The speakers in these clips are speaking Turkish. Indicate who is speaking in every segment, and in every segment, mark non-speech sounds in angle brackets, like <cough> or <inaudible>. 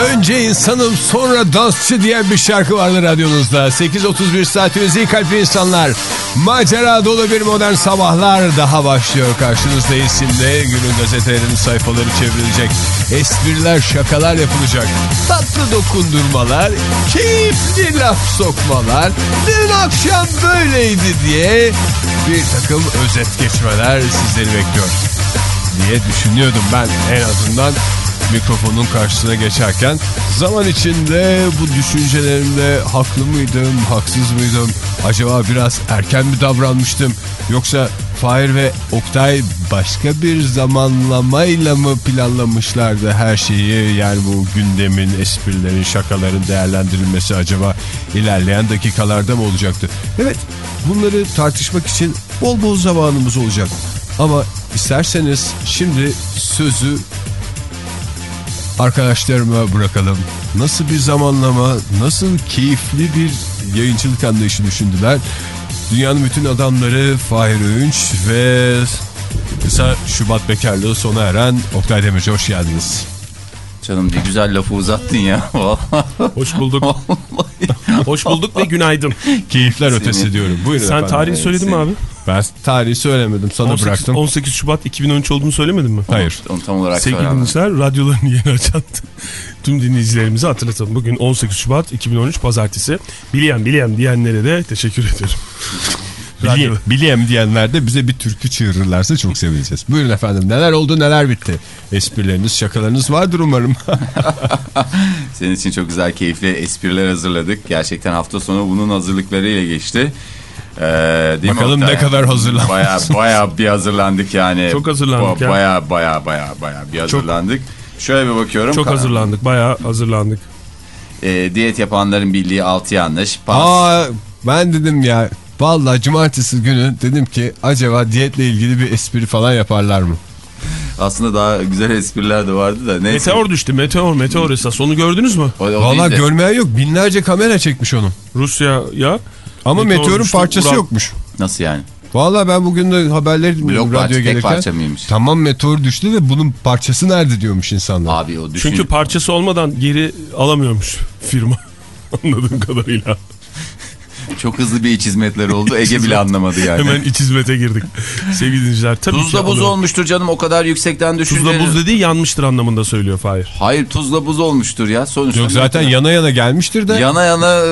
Speaker 1: Önce insanım sonra dansçı diye bir şarkı vardı radyonuzda. 8.31 saatiniz iyi kalpli insanlar. Macera dolu bir modern sabahlar daha başlıyor karşınızdayız şimdi. Günün gazetelerinin sayfaları çevrilecek. Espriler, şakalar yapılacak. Tatlı dokundurmalar, keyifli laf sokmalar. Dün akşam böyleydi diye bir takım özet geçmeler sizleri bekliyor. Diye düşünüyordum ben en azından mikrofonun karşısına geçerken zaman içinde bu düşüncelerimde haklı mıydım, haksız mıydım? Acaba biraz erken mi davranmıştım? Yoksa Fahir ve Oktay başka bir zamanlamayla mı planlamışlardı her şeyi? Yani bu gündemin, esprilerin, şakaların değerlendirilmesi acaba ilerleyen dakikalarda mı olacaktı? Evet bunları tartışmak için bol bol zamanımız olacak. Ama isterseniz şimdi sözü arkadaşlarıma bırakalım. Nasıl bir zamanlama, nasıl keyifli bir yayıncılık anlayışı düşündüler. Dünyanın bütün adamları Fahir Öğünç ve kısa Şubat bekarlığı sona eren Oktay Demirci hoş geldiniz.
Speaker 2: Canım ne güzel lafı uzattın ya. <laughs>
Speaker 3: Hoş bulduk. Hoş bulduk ve günaydın. <laughs>
Speaker 1: Keyifler
Speaker 2: Seni-
Speaker 1: ötesi diyorum. Buyurun
Speaker 3: Sen tarihi söyledin mi abi?
Speaker 1: Ben tarihi söylemedim sana
Speaker 3: 18,
Speaker 1: bıraktım.
Speaker 3: 18 Şubat 2013 olduğunu söylemedin mi?
Speaker 1: Hayır.
Speaker 2: Onu tam olarak
Speaker 3: Sevgili dinleyiciler radyolarını <laughs> yeni açan tüm dinleyicilerimize hatırlatalım. Bugün 18 Şubat 2013 Pazartesi. Biliyem biliyem diyenlere de teşekkür ederim.
Speaker 1: Biliyem, biliyem diyenler de bize bir türkü çığırırlarsa çok sevineceğiz. Buyurun efendim neler oldu neler bitti. Esprileriniz şakalarınız vardır umarım. <laughs>
Speaker 2: Senin için çok güzel keyifli espriler hazırladık. Gerçekten hafta sonu bunun hazırlıklarıyla geçti. Ee,
Speaker 1: Bakalım ne kadar hazırlanmışsınız.
Speaker 2: Baya baya bir hazırlandık yani.
Speaker 3: Çok hazırlandık ya.
Speaker 2: Baya baya baya baya bir hazırlandık. Şöyle bir bakıyorum.
Speaker 3: Çok hazırlandık. Bayağı hazırlandık.
Speaker 2: Ee, diyet yapanların bildiği altı yanlış. Pas.
Speaker 1: Aa ben dedim ya vallahi cumartesi günü dedim ki acaba diyetle ilgili bir espri falan yaparlar mı?
Speaker 2: Aslında daha güzel espriler de vardı da. Neyse.
Speaker 3: Meteor düştü. Meteor, meteor esas. Onu gördünüz mü?
Speaker 2: O, o
Speaker 1: Vallahi
Speaker 2: değil de-
Speaker 1: görmeyen yok binlerce kamera çekmiş onu.
Speaker 3: Rusya'ya.
Speaker 1: Ama
Speaker 3: Meteor
Speaker 1: meteorun
Speaker 3: düştü,
Speaker 1: parçası
Speaker 3: Ural-
Speaker 1: yokmuş.
Speaker 2: Nasıl yani?
Speaker 1: Vallahi ben bugün de haberleri dinliyorum
Speaker 2: Blok parça,
Speaker 1: radyoya
Speaker 2: tek
Speaker 1: gelirken.
Speaker 2: parça mıymış?
Speaker 1: Tamam meteor düştü de bunun parçası nerede diyormuş insanlar.
Speaker 2: Abi o düşün.
Speaker 3: Çünkü parçası olmadan geri alamıyormuş firma. <laughs> Anladığım kadarıyla.
Speaker 2: Çok hızlı bir iç hizmetler oldu. Ege bile anlamadı yani.
Speaker 3: Hemen iç hizmete girdik. Sevgili dinleyiciler. Tabii
Speaker 2: Tuzla buz olmuştur canım o kadar yüksekten düşünce.
Speaker 3: Tuzla buz dediği yanmıştır anlamında söylüyor Fahir.
Speaker 2: Hayır tuzla buz olmuştur ya sonuçta.
Speaker 1: Yok zaten yana yana gelmiştir de.
Speaker 2: yana yana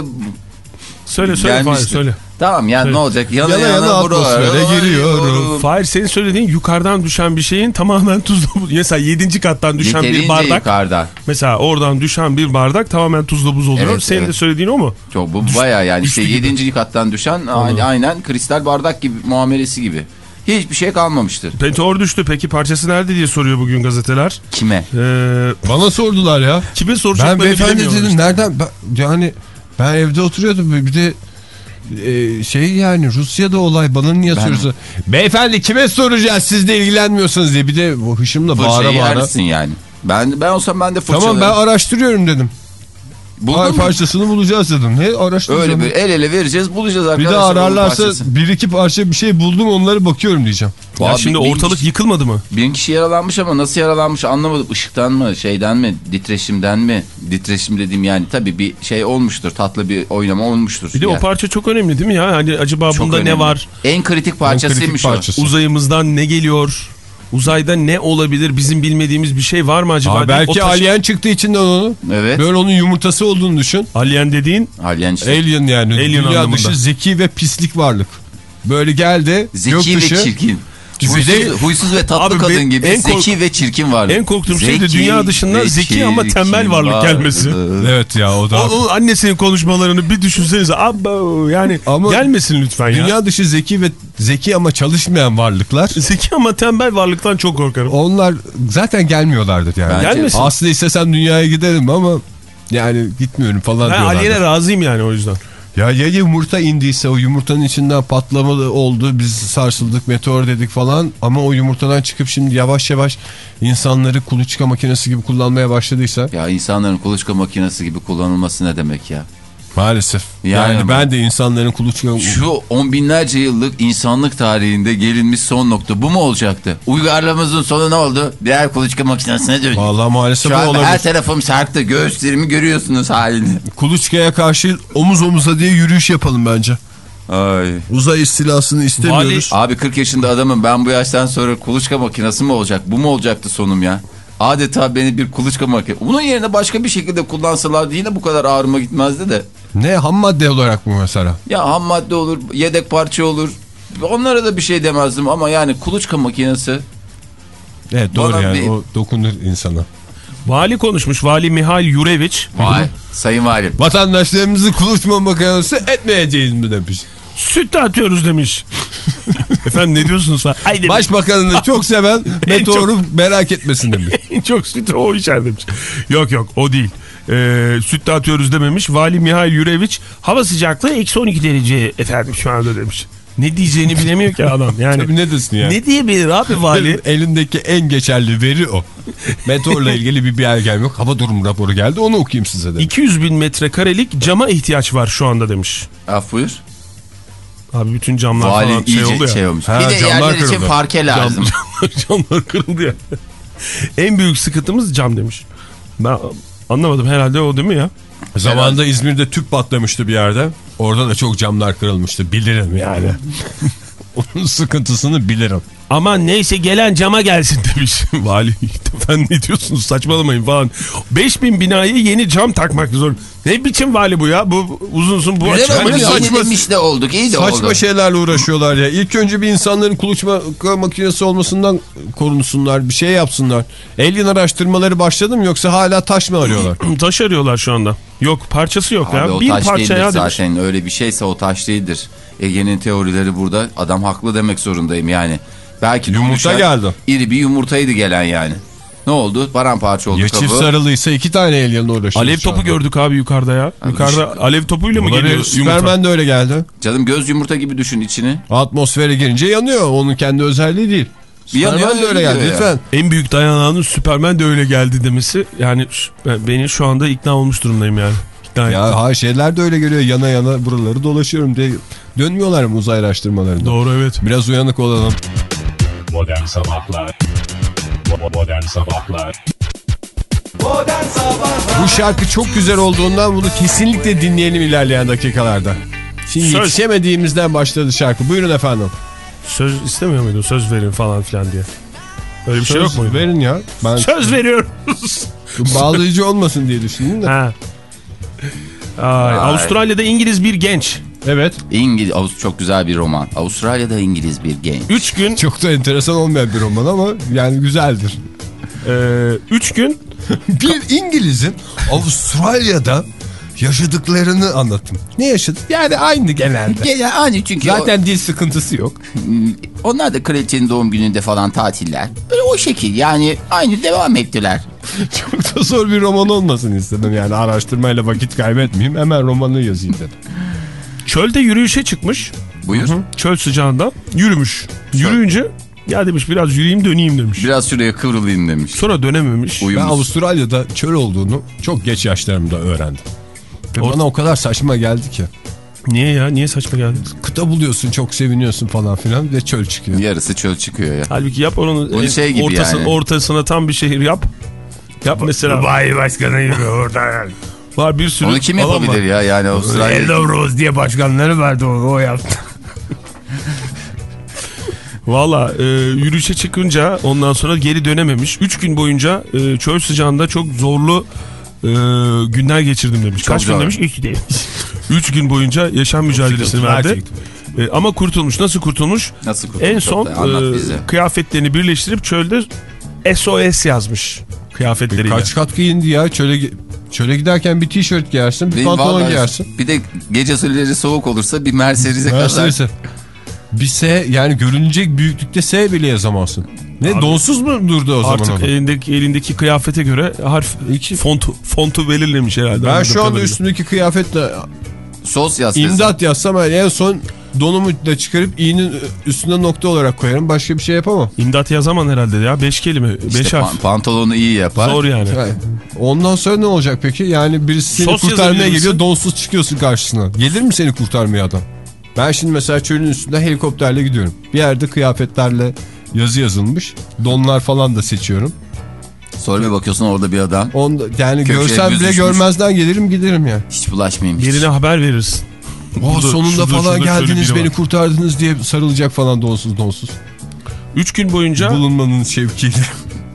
Speaker 3: Söyle söyle Fahir
Speaker 2: gelmiştir.
Speaker 3: söyle.
Speaker 2: Tamam ya
Speaker 3: Söyle.
Speaker 2: ne olacak? Yana
Speaker 1: Yana
Speaker 2: yana,
Speaker 1: yana atmosfere giriyorum.
Speaker 3: Fahir senin söylediğin yukarıdan düşen bir şeyin tamamen tuzla buz. <laughs> Mesela 7. kattan düşen bir
Speaker 2: Yeterince
Speaker 3: bardak.
Speaker 2: yukarıda.
Speaker 3: Mesela oradan düşen bir bardak tamamen tuzla buz oluyor.
Speaker 2: Evet,
Speaker 3: senin
Speaker 2: evet.
Speaker 3: de söylediğin o mu?
Speaker 2: Çok, bu baya yani işte
Speaker 3: düştü gibi.
Speaker 2: 7. kattan düşen aynen, aynen kristal bardak gibi muamelesi gibi. Hiçbir şey kalmamıştır.
Speaker 3: Meteor düştü peki parçası nerede diye soruyor bugün gazeteler.
Speaker 2: Kime?
Speaker 3: Ee,
Speaker 1: Bana sordular ya.
Speaker 3: kime
Speaker 1: Ben
Speaker 3: soracaklarını
Speaker 1: beyefendi
Speaker 3: bilemiyorlar
Speaker 1: dedim
Speaker 3: işte.
Speaker 1: nereden ben- yani ben evde oturuyordum bir de e, şey yani Rusya'da olay bana niye
Speaker 2: Ben-
Speaker 1: soruyorsun? Beyefendi kime soracağız siz de ilgilenmiyorsanız diye bir de bu hışımla bağıra bağıra.
Speaker 2: yersin yani. Ben ben olsam ben de fırçalarım.
Speaker 1: Tamam ben araştırıyorum dedim.
Speaker 2: Buldun
Speaker 1: Ay parçasını bulacağız dedim. Ne araştıracağım?
Speaker 2: Öyle bir el ele vereceğiz bulacağız
Speaker 1: bir
Speaker 2: arkadaşlar.
Speaker 1: de
Speaker 2: onun
Speaker 1: ararlarsa bir iki parça bir şey buldum onları bakıyorum diyeceğim.
Speaker 3: Ya
Speaker 2: Abi,
Speaker 3: şimdi
Speaker 2: bin
Speaker 3: ortalık
Speaker 2: kişi-
Speaker 3: yıkılmadı mı?
Speaker 2: Bin kişi yaralanmış ama nasıl yaralanmış anlamadım. Işıktan mı, şeyden mi, titreşimden mi? Titreşim dediğim yani tabii bir şey olmuştur. Tatlı bir oynama olmuştur.
Speaker 3: Bir de
Speaker 2: Yani
Speaker 3: o parça çok önemli değil mi ya? Hani acaba
Speaker 2: çok
Speaker 3: bunda
Speaker 2: önemli.
Speaker 3: ne var?
Speaker 2: En kritik parçasıymış
Speaker 1: kritik
Speaker 2: o.
Speaker 1: parçası.
Speaker 3: Uzayımızdan ne geliyor? Uzayda ne olabilir? Bizim bilmediğimiz bir şey var mı acaba?
Speaker 1: Aa, belki
Speaker 3: taşı-
Speaker 1: alien çıktı içinden onu.
Speaker 2: Evet.
Speaker 1: Böyle onun yumurtası olduğunu düşün.
Speaker 3: Alien dediğin
Speaker 2: Alien işte.
Speaker 1: Alien yani.
Speaker 3: Alien
Speaker 1: Dünya
Speaker 3: anlamında.
Speaker 1: dışı zeki ve pislik varlık. Böyle geldi.
Speaker 2: Zeki
Speaker 1: gök
Speaker 2: ve çirkin. Huysuz, huysuz ve tatlı
Speaker 3: Abi
Speaker 2: kadın
Speaker 3: ben-
Speaker 2: gibi zeki ve çirkin varlık.
Speaker 3: en korktuğum şey de
Speaker 2: Zeki
Speaker 3: dünya dışından
Speaker 2: ve
Speaker 3: zeki ama tembel varlık gelmesi.
Speaker 1: Evet ya o da.
Speaker 3: O, o annesinin konuşmalarını bir düşünsenize. Abo yani
Speaker 1: Ama
Speaker 3: gelmesin lütfen ya.
Speaker 1: Dünya dışı zeki ve zeki ama çalışmayan varlıklar.
Speaker 3: Zeki ama tembel varlıktan çok korkarım.
Speaker 1: Onlar zaten gelmiyorlardır yani.
Speaker 2: Bence-
Speaker 3: Gelmesin.
Speaker 1: Aslında istesem dünyaya giderim ama yani gitmiyorum falan
Speaker 3: Ben
Speaker 1: diyorlar.
Speaker 3: Alien'e razıyım yani o yüzden.
Speaker 1: Ya ya yumurta indiyse o yumurtanın içinden patlama oldu biz sarsıldık meteor dedik falan ama o yumurtadan çıkıp şimdi yavaş yavaş insanları kuluçka makinesi gibi kullanmaya başladıysa
Speaker 2: Ya insanların kuluçka makinesi gibi kullanılması ne demek ya?
Speaker 1: Maalesef.
Speaker 2: Yani-
Speaker 1: Yani, ben de insanların kuluçka...
Speaker 2: Şu on binlerce yıllık insanlık tarihinde gelinmiş son nokta bu mu olacaktı? Uygarlığımızın sonu ne oldu? Birer kuluçka makinesine döndü.
Speaker 1: Vallahi maalesef
Speaker 2: Şu
Speaker 1: bu olabilir.
Speaker 2: her tarafım sarktı. Göğüslerimi görüyorsunuz halini.
Speaker 1: Kuluçkaya karşı omuz omuza diye yürüyüş yapalım bence.
Speaker 2: Ay.
Speaker 1: Uzay istilasını istemiyoruz.
Speaker 2: Abi 40 yaşında adamım ben bu yaştan sonra kuluçka makinesi mi olacak? Bu mu olacaktı sonum ya? Adeta beni bir kuluçka makinesi. Bunun yerine başka bir şekilde kullansalardı yine bu kadar ağrıma gitmezdi de.
Speaker 1: Ne ham madde olarak mı mesela?
Speaker 2: Ya ham madde olur, yedek parça olur. Onlara da bir şey demezdim ama yani kuluçka makinesi.
Speaker 1: Evet doğru
Speaker 2: Bana
Speaker 1: yani
Speaker 2: bir-
Speaker 1: o dokunur insana.
Speaker 3: Vali konuşmuş. Vali Mihail Yureviç.
Speaker 2: Vay sayın valim.
Speaker 1: Vatandaşlarımızı kuluçma makinesi etmeyeceğiz mi demiş.
Speaker 3: Süt dağıtıyoruz demiş. <laughs> Efendim ne diyorsunuz? Ay.
Speaker 1: Başbakanını <laughs> çok seven meteoru merak etmesin demiş. <laughs>
Speaker 3: çok süt o içer demiş. Yok yok o değil. Ee, süt dağıtıyoruz dememiş. Vali Mihail Yureviç hava sıcaklığı eksi 12 derece efendim şu anda demiş. Ne diyeceğini bilemiyor ki adam. Yani
Speaker 1: Tabii ne desin ya?
Speaker 3: ne diyebilir abi vali?
Speaker 1: Elindeki en geçerli veri o. Meteorla <laughs> ilgili bir belgem yok. Hava durum raporu geldi onu okuyayım size de.
Speaker 3: 200 bin metrekarelik cama ihtiyaç var şu anda demiş.
Speaker 2: Af buyur.
Speaker 3: Abi bütün camlar
Speaker 2: Vali
Speaker 3: falan şey ya.
Speaker 2: şey olmuş.
Speaker 1: Ha,
Speaker 2: bir de
Speaker 1: camlar
Speaker 2: yerler için
Speaker 1: kırıldı.
Speaker 2: parke lazım.
Speaker 3: Cam- <laughs> camlar kırıldı ya. en büyük sıkıntımız cam demiş. Ben anlamadım herhalde o değil mi ya?
Speaker 1: Zamanında İzmir'de tüp patlamıştı bir yerde. Orada da çok camlar kırılmıştı. Bilirim yani. <laughs> Onun sıkıntısını bilirim.
Speaker 3: Ama neyse gelen cama gelsin demiş <laughs> vali. Efendim ne diyorsunuz saçmalamayın falan. 5000 binaya yeni cam takmak zor. Ne biçim vali bu ya? Bu uzunsun bu
Speaker 2: Güzel
Speaker 3: açık.
Speaker 2: oldu.
Speaker 1: saçma-
Speaker 2: Yenilemiş de olduk. iyi de
Speaker 1: Saçma
Speaker 2: oldu.
Speaker 1: şeylerle uğraşıyorlar ya. İlk önce bir insanların kuluçma makinesi olmasından korunsunlar. Bir şey yapsınlar. Alien araştırmaları başladı mı yoksa hala taş mı arıyorlar? <clears throat>
Speaker 3: Taş arıyorlar şu anda. Yok parçası yok
Speaker 2: Abi
Speaker 3: ya. Bir parça ya demiş.
Speaker 2: zaten. Öyle bir şeyse o taş değildir. Ege'nin teorileri burada. Adam haklı demek zorundayım yani. Belki
Speaker 1: Yumurta
Speaker 2: oluşan
Speaker 1: geldi.
Speaker 2: İri bir yumurtaydı gelen yani. Ne oldu? Paramparça oldu
Speaker 1: ya
Speaker 2: kabı.
Speaker 1: çift sarılıysa iki tane alienle uğraşıyoruz.
Speaker 3: Alev
Speaker 1: şu
Speaker 3: topu gördük abi yukarıda ya. Yukarıda alev topuyla mı geliyor yumurta?
Speaker 1: Superman de öyle geldi.
Speaker 2: Canım göz yumurta gibi düşün içini.
Speaker 1: Atmosfere girince yanıyor. Onun kendi özelliği değil.
Speaker 2: Bir yanıyor,
Speaker 1: Superman de öyle geldi
Speaker 2: ya.
Speaker 1: lütfen.
Speaker 3: En büyük dayanağının Superman de öyle geldi demesi. Yani beni şu anda ikna olmuş durumdayım yani. İkna.
Speaker 1: Ya ha şeyler de öyle geliyor. Yana yana buraları dolaşıyorum diye. Dönmüyorlar mı uzay araştırmalarında?
Speaker 3: Doğru evet.
Speaker 1: Biraz uyanık olalım.
Speaker 4: Modern Sabahlar Bo- Modern Sabahlar
Speaker 1: Bu şarkı çok güzel olduğundan bunu kesinlikle dinleyelim ilerleyen dakikalarda. Şimdi
Speaker 3: Söz.
Speaker 1: yetişemediğimizden başladı şarkı. Buyurun efendim.
Speaker 3: Söz istemiyor muydun? Söz verin falan filan diye. Öyle bir şey yok
Speaker 1: Söz
Speaker 3: muydu?
Speaker 1: Verin ya. Ben
Speaker 3: Söz veriyoruz.
Speaker 1: bağlayıcı olmasın diye düşündüm de.
Speaker 3: ha. Ay, Avustralya'da İngiliz bir genç.
Speaker 1: Evet.
Speaker 2: İngiliz, Avust- çok güzel bir roman. Avustralya'da İngiliz bir genç.
Speaker 3: 3 gün
Speaker 1: Çok da enteresan olmayan bir roman ama yani güzeldir.
Speaker 3: 3 e, gün <laughs>
Speaker 1: Bir İngiliz'in Avustralya'da yaşadıklarını anlatın. Ne yaşadı? Yani aynı genelde. <laughs>
Speaker 2: Ya, hani çünkü
Speaker 1: Zaten dil sıkıntısı yok.
Speaker 2: o- onlar da kraliçenin doğum gününde falan tatiller. Böyle o şekil yani aynı devam ettiler. <laughs>
Speaker 1: Çok da zor bir roman olmasın istedim yani araştırmayla vakit kaybetmeyeyim hemen romanı yazayım dedim.
Speaker 3: çölde yürüyüşe çıkmış.
Speaker 2: Buyur.
Speaker 3: Çöl sıcağında yürümüş. Yürüyünce ya demiş biraz yürüyeyim döneyim demiş.
Speaker 2: Biraz şuraya kıvrılayım demiş.
Speaker 3: Sonra dönememiş.
Speaker 1: Ben
Speaker 2: Uyumuz.
Speaker 1: Avustralya'da çöl olduğunu çok geç yaşlarımda öğrendim. Ve
Speaker 3: Or-
Speaker 1: bana o kadar saçma geldi ki.
Speaker 3: Niye ya? Niye saçma geldi?
Speaker 1: Kıta buluyorsun çok seviniyorsun falan filan ve çöl çıkıyor.
Speaker 2: Yarısı çöl çıkıyor ya.
Speaker 3: Halbuki yap onun
Speaker 2: Bunun
Speaker 3: en
Speaker 2: şey gibi
Speaker 3: ortası,
Speaker 2: yani.
Speaker 3: ortasına tam bir şehir yap. Yap mesela.
Speaker 5: Bay başkanı gibi orada.
Speaker 3: Var bir sürü
Speaker 2: Onu kim yapabilir
Speaker 3: var.
Speaker 2: ya yani Avustralya.
Speaker 5: Hello Rose diye başkanları vardı o, o yaptı. <laughs>
Speaker 3: Valla e, yürüyüşe çıkınca ondan sonra geri dönememiş. 3 gün boyunca e, çöl sıcağında çok zorlu e, günler geçirdim demiş. Kaç gün demiş? 2 demiş. 3 gün boyunca yaşam mücadelesini verdi. E, ama kurtulmuş. Nasıl kurtulmuş?
Speaker 2: Nasıl kurtulmuş?
Speaker 3: En son e, kıyafetlerini birleştirip çölde SOS yazmış kıyafetleriyle.
Speaker 1: Kaç kat giyindi ya çöle, çöle giderken bir tişört giyersin bir
Speaker 2: Benim
Speaker 1: pantolon giyersin.
Speaker 2: Bir de gece sürüleri soğuk olursa bir Mercedes'e kadar.
Speaker 1: Bir S yani görünecek büyüklükte S bile yazamazsın. Ne donsuz mu durdu o zaman
Speaker 3: Artık elindeki, elindeki kıyafete göre harf fontu, fontu belirlemiş herhalde.
Speaker 1: Ben şu anda
Speaker 3: kadarıyla.
Speaker 1: üstündeki kıyafetle
Speaker 2: Sos yaz.
Speaker 1: imdat yazsam en son Donumu da çıkarıp iğnenin üstüne nokta olarak koyarım. Başka bir şey yapamam.
Speaker 3: İmdat yazamam herhalde ya. Beş kelime.
Speaker 2: İşte
Speaker 3: beş harf.
Speaker 2: pan- pantolonu iyi yapar.
Speaker 3: Zor yani.
Speaker 1: Yani ondan sonra ne olacak peki? Yani birisi seni
Speaker 3: Sos
Speaker 1: kurtarmaya geliyor donsuz çıkıyorsun karşısına. Gelir mi seni kurtarmaya adam? Ben şimdi mesela çölün üstünde helikopterle gidiyorum. Bir yerde kıyafetlerle yazı yazılmış. Donlar falan da seçiyorum.
Speaker 2: Sonra bir bakıyorsun orada bir adam.
Speaker 1: Onda, yani
Speaker 2: Köşeye
Speaker 1: görsem bile görmezden gelirim giderim ya.
Speaker 2: Hiç bulaşmayayım hiç.
Speaker 3: Birine haber verirsin.
Speaker 1: Oh, sonunda
Speaker 3: şurada-
Speaker 1: falan
Speaker 3: şurada şöyle
Speaker 1: geldiniz beni
Speaker 3: var.
Speaker 1: kurtardınız diye sarılacak falan donsuz donsuz.
Speaker 3: Üç gün boyunca
Speaker 1: Bulunmanın şevkiyle.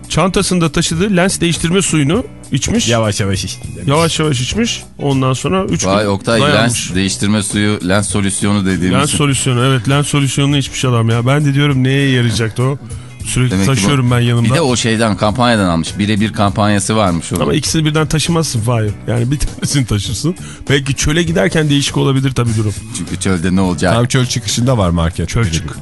Speaker 3: çantasında taşıdığı lens değiştirme suyunu içmiş.
Speaker 1: yavaş yavaş işte.
Speaker 3: Yavaş yavaş içmiş. Ondan sonra 3 gün
Speaker 2: Vay Oktay
Speaker 3: dayanmış.
Speaker 2: lens değiştirme suyu lens solüsyonu dediğimiz.
Speaker 3: Lens solüsyonu evet lens solüsyonunu içmiş adam ya. Ben de diyorum neye yarayacaktı o. Sürekli
Speaker 2: Demek ki bu-
Speaker 3: taşıyorum ben yanımda.
Speaker 2: Bir de o şeyden kampanyadan almış. Birebir kampanyası varmış onun.
Speaker 3: Ama ikisini birden taşımazsın Fahir. Yani bir tanesini taşırsın. Belki çöle giderken değişik olabilir tabii durum.
Speaker 2: Çünkü çölde ne olacak?
Speaker 1: Tam çöl çıkışında var market.
Speaker 3: Çöl çık.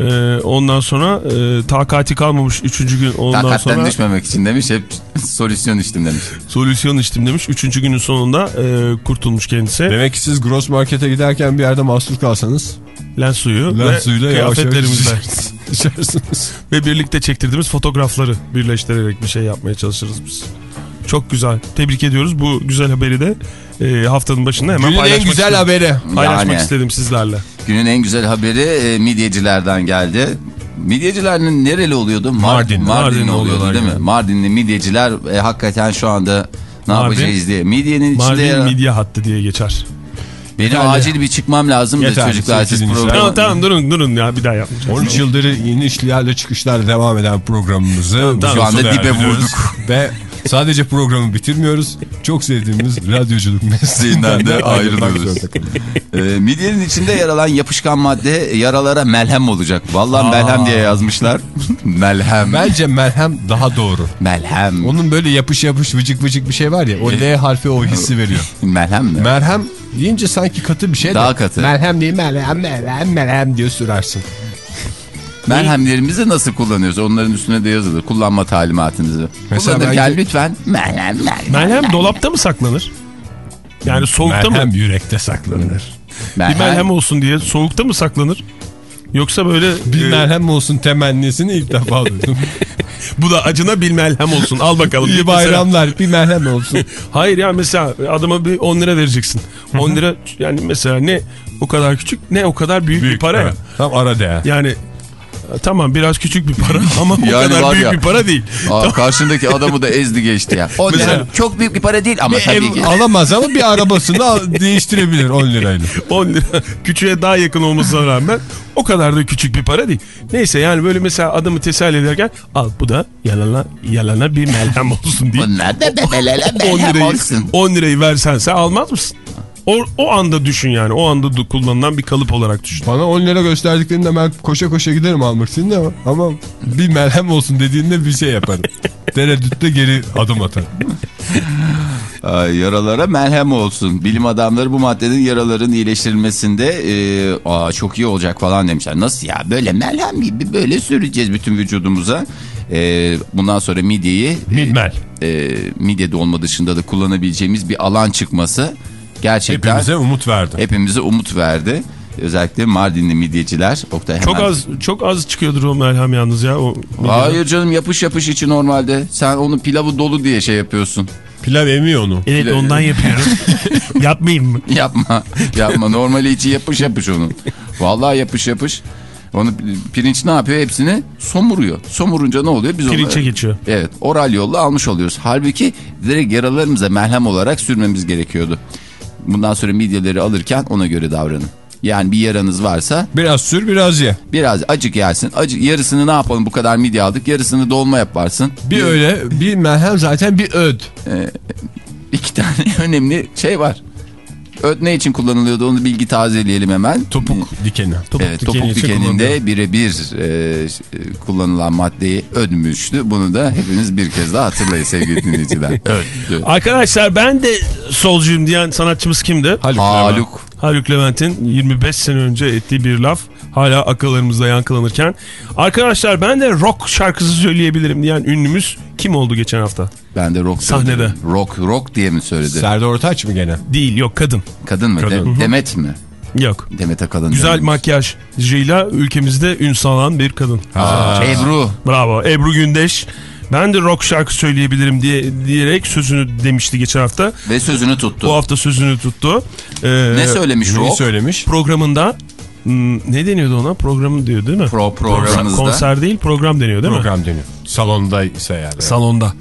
Speaker 3: Ee, ondan sonra e, takati kalmamış üçüncü gün. Ondan
Speaker 2: Takatten
Speaker 3: sonra
Speaker 2: düşmemek için demiş hep solüsyon içtim demiş.
Speaker 3: solüsyon içtim demiş. Üçüncü günün sonunda e, kurtulmuş kendisi.
Speaker 1: Demek ki siz gross markete giderken bir yerde mahsur kalsanız
Speaker 3: Lens suyu ve
Speaker 1: lens suyuyla yavaş yavaş
Speaker 3: kıyafetlerimizle <laughs>
Speaker 1: içersiniz.
Speaker 3: ve birlikte çektirdiğimiz fotoğrafları birleştirerek bir şey yapmaya çalışırız biz. Çok güzel. Tebrik ediyoruz. Bu güzel haberi de e, haftanın başında hemen
Speaker 1: Günün en
Speaker 3: paylaşmak
Speaker 1: güzel
Speaker 3: istedim.
Speaker 1: haberi.
Speaker 3: Paylaşmak
Speaker 2: Yani.
Speaker 3: istedim sizlerle.
Speaker 2: Günün en güzel haberi e, midyecilerden geldi. Midyecilerin nereli oluyordu? Mar-
Speaker 1: Mardin.
Speaker 2: Mardinli
Speaker 3: Mardinli
Speaker 2: oluyordu
Speaker 3: oluyorlar
Speaker 2: değil mi?
Speaker 3: yani.
Speaker 2: Mardinli midyeciler e, hakikaten şu anda ne
Speaker 3: Mardin-
Speaker 2: yapacağız diye. Midyenin içinde
Speaker 3: Mardin midye hattı diye geçer.
Speaker 2: benim
Speaker 1: Yeterli.
Speaker 2: acil bir çıkmam lazım da çocuklar siz programı.
Speaker 3: Tamam tamam durun durun ya bir daha yapmayacağız.
Speaker 1: 13 yıldır inişlerle çıkışlarla devam eden programımızı bugün
Speaker 2: Şu anda dibe vurduk.
Speaker 1: Ve <laughs> sadece programı bitirmiyoruz. Çok sevdiğimiz radyoculuk mesleğinden de
Speaker 2: ayrılıyoruz.
Speaker 1: zorunda kalıyoruz.
Speaker 2: E, midyenin içinde yer alan yapışkan madde yaralara melhem olacak. Vallahi melhem diye yazmışlar. <laughs> melhem.
Speaker 1: Bence merhem daha doğru.
Speaker 2: melhem.
Speaker 1: Onun böyle yapış yapış vıcık vıcık bir şey var ya o L harfi o hissi veriyor.
Speaker 2: Melhem mi?
Speaker 1: Merhem deyince sanki katı bir şey
Speaker 2: Daha
Speaker 1: de.
Speaker 2: katı.
Speaker 1: Merhem değil merhem merhem merhem diye sürersin.
Speaker 2: Merhemlerimizi nasıl kullanıyoruz? Onların üstüne de yazılır. Kullanma talimatınızı.
Speaker 1: Mesela
Speaker 2: Kullanırken
Speaker 1: bence-
Speaker 2: lütfen merhem, merhem,
Speaker 3: Melhem dolapta mı saklanır? Yani soğukta
Speaker 1: merhem
Speaker 3: mı?
Speaker 1: yürekte saklanır.
Speaker 3: Bir melhem olsun diye soğukta mı saklanır? Yoksa böyle
Speaker 1: Bir
Speaker 3: e,
Speaker 1: merhem olsun temennisini ilk defa duydum. <laughs>
Speaker 3: bu da acına bir melhem olsun. Al bakalım.
Speaker 1: İyi
Speaker 3: Mesela-
Speaker 1: bayramlar bir merhem olsun. <laughs>
Speaker 3: Hayır ya mesela adama bir 10 lira vereceksin. 10 lira yani mesela ne o kadar küçük ne o kadar büyük, bir para ya.
Speaker 1: Tam ara değer.
Speaker 3: Yani tamam biraz küçük bir para <laughs> ama o
Speaker 2: Yani
Speaker 3: kadar
Speaker 2: var
Speaker 3: büyük
Speaker 2: ya-
Speaker 3: bir para değil.
Speaker 2: Aa, karşındaki adamı da ezdi geçti ya. O
Speaker 3: Mesela-
Speaker 2: lira çok büyük bir para değil ama
Speaker 1: Bir
Speaker 2: tabii ki.
Speaker 1: alamaz ama bir arabasını al- değiştirebilir 10 lirayla.
Speaker 3: 10 lira küçüğe daha yakın olmasına rağmen o kadar da küçük bir para değil. Neyse yani böyle mesela adamı teselli ederken al bu da yalana, yalana bir melhem olsun diye.
Speaker 2: Bunlar da
Speaker 3: 10
Speaker 2: melhem olsun.
Speaker 3: 10 lirayı versen sen almaz mısın? O, o anda düşün yani. O anda kullanılan bir kalıp olarak düşün.
Speaker 1: Bana 10 lira gösterdiklerinde ben koşa koşa giderim almak için de ama, ama bir merhem olsun dediğinde bir şey yaparım. <laughs> Tereddütte geri adım atarım. <laughs>
Speaker 2: Ay, yaralara merhem olsun. Bilim adamları bu maddenin yaraların iyileştirilmesinde e, aa, çok iyi olacak falan demişler. Nasıl ya böyle merhem gibi böyle süreceğiz bütün vücudumuza. E, bundan sonra midyeyi
Speaker 1: Midmel.
Speaker 2: e, midye dolma dışında da kullanabileceğimiz bir alan çıkması gerçekten
Speaker 1: Hepimize umut verdi.
Speaker 2: hepimize umut verdi. Özellikle Mardinli midyeciler. Oktay
Speaker 3: Çok
Speaker 2: hemen-
Speaker 3: az çok az çıkıyordur o merhem yalnız ya. O
Speaker 2: Hayır canım yapış yapış içi normalde. Sen onun pilavı dolu diye şey yapıyorsun.
Speaker 1: Pilav emiyor onu.
Speaker 3: Evet ondan yapıyorum. <laughs> Yapmayayım mı?
Speaker 2: Yapma. Yapma. Normali içi yapış yapış onun. Vallahi yapış yapış. Onu pirinç ne yapıyor? Hepsini somuruyor. Somurunca ne oluyor? Biz
Speaker 3: Pirinçe
Speaker 2: onu,
Speaker 3: geçiyor.
Speaker 2: Evet. Oral yolla almış oluyoruz. Halbuki direkt yaralarımıza merhem olarak sürmemiz gerekiyordu. Bundan sonra midyeleri alırken ona göre davranın. Yani bir yaranız varsa
Speaker 1: Biraz sür biraz ye.
Speaker 2: biraz acık yersin. Acı, yarısını ne yapalım bu kadar midye aldık. Yarısını dolma yaparsın.
Speaker 1: Bir öyle bir merhem zaten bir öd.
Speaker 2: İki tane <laughs> önemli şey var. Öt ne için kullanılıyordu onu bilgi tazeleyelim hemen.
Speaker 1: Topuk dikeni.
Speaker 3: Topuk
Speaker 2: Evet,
Speaker 3: dikeni
Speaker 2: topuk dikeninde birebir e, kullanılan maddeyi ödmüştü. Bunu da hepiniz bir kez daha hatırlayın sevgili dinleyiciler. <laughs> Ödtü.
Speaker 3: Arkadaşlar ben de solcuyum diyen sanatçımız kimdi?
Speaker 1: Haluk.
Speaker 2: Haluk.
Speaker 3: Haluk Levent'in 25 sene önce ettiği bir laf hala akıllarımızda yankılanırken. Arkadaşlar ben de rock şarkısı söyleyebilirim diyen ünlümüz kim oldu geçen hafta?
Speaker 2: Ben de rock
Speaker 3: Sahnede.
Speaker 2: söyledim. Rock, rock diye mi söyledi?
Speaker 1: Serdar Ortaç mı gene?
Speaker 3: Değil yok kadın.
Speaker 2: Kadın mı?
Speaker 1: Kadın.
Speaker 2: De- Demet mi? Demet,
Speaker 3: Yok.
Speaker 2: Akalın.
Speaker 3: Güzel
Speaker 2: dememiş.
Speaker 3: makyajıyla ülkemizde ün sağlanan bir kadın.
Speaker 2: Ebru.
Speaker 3: Bravo. Ebru Gündeş. Ben de rock şarkı söyleyebilirim diye diyerek sözünü demişti geçen hafta.
Speaker 2: Ve sözünü tuttu.
Speaker 3: Bu hafta sözünü tuttu. Ee,
Speaker 2: ne söylemiş Rock?
Speaker 1: söylemiş?
Speaker 3: Programında hmm, ne deniyordu ona? Programı diyor değil mi?
Speaker 2: Pro programımızda.
Speaker 3: Konser değil program deniyor değil mi?
Speaker 1: Program deniyor. Salonda ise yani.
Speaker 3: Salonda.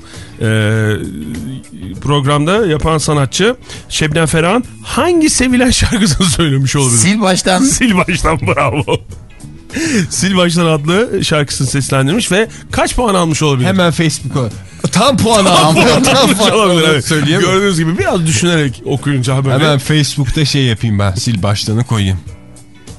Speaker 3: Ee, programda yapan sanatçı Şebnem Ferah'ın hangi sevilen şarkısını <laughs> söylemiş olabilir?
Speaker 2: Sil baştan.
Speaker 3: Sil baştan bravo. <laughs> Sil baştan adlı şarkısını seslendirmiş ve kaç puan almış olabilir?
Speaker 1: Hemen Facebook'a. Tam puan aldı. <laughs> Tam
Speaker 3: Almış
Speaker 1: puan
Speaker 3: olabilir,
Speaker 1: aldı.
Speaker 3: evet. Gördüğünüz gibi biraz düşünerek okuyunca haberi.
Speaker 1: Hemen Facebook'ta şey yapayım ben. Sil baştanı koyayım.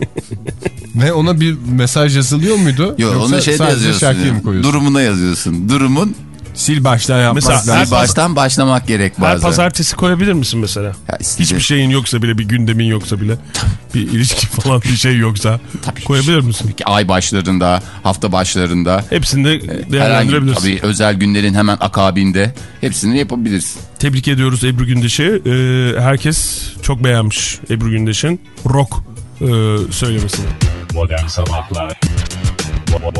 Speaker 1: <laughs> Ve ona bir mesaj yazılıyor muydu?
Speaker 2: Yok
Speaker 1: Yoksa
Speaker 2: onu şeyde
Speaker 1: sadece
Speaker 2: yazıyorsun.
Speaker 1: koyuyorsun?
Speaker 2: Durumuna yazıyorsun. Durumun
Speaker 1: Sil baştan yapmak
Speaker 3: Mesela
Speaker 1: lazım.
Speaker 3: her
Speaker 2: sil baştan başlamak gerek
Speaker 3: Her
Speaker 2: bazen.
Speaker 3: pazartesi koyabilir misin mesela?
Speaker 2: Ya
Speaker 3: Hiçbir şeyin yoksa bile bir gündemin yoksa bile bir ilişki falan bir şey yoksa koyabilir misin?
Speaker 2: Ay başlarında, hafta başlarında.
Speaker 3: Hepsini de
Speaker 2: Herhangi
Speaker 3: değerlendirebilirsin.
Speaker 2: tabii özel günlerin hemen akabinde hepsini yapabilirsin.
Speaker 3: Tebrik ediyoruz Ebru Gündeş'i. Ee, herkes çok beğenmiş Ebru Gündeş'in rock e, söylemesini.
Speaker 4: Modern Sabahlar Bo-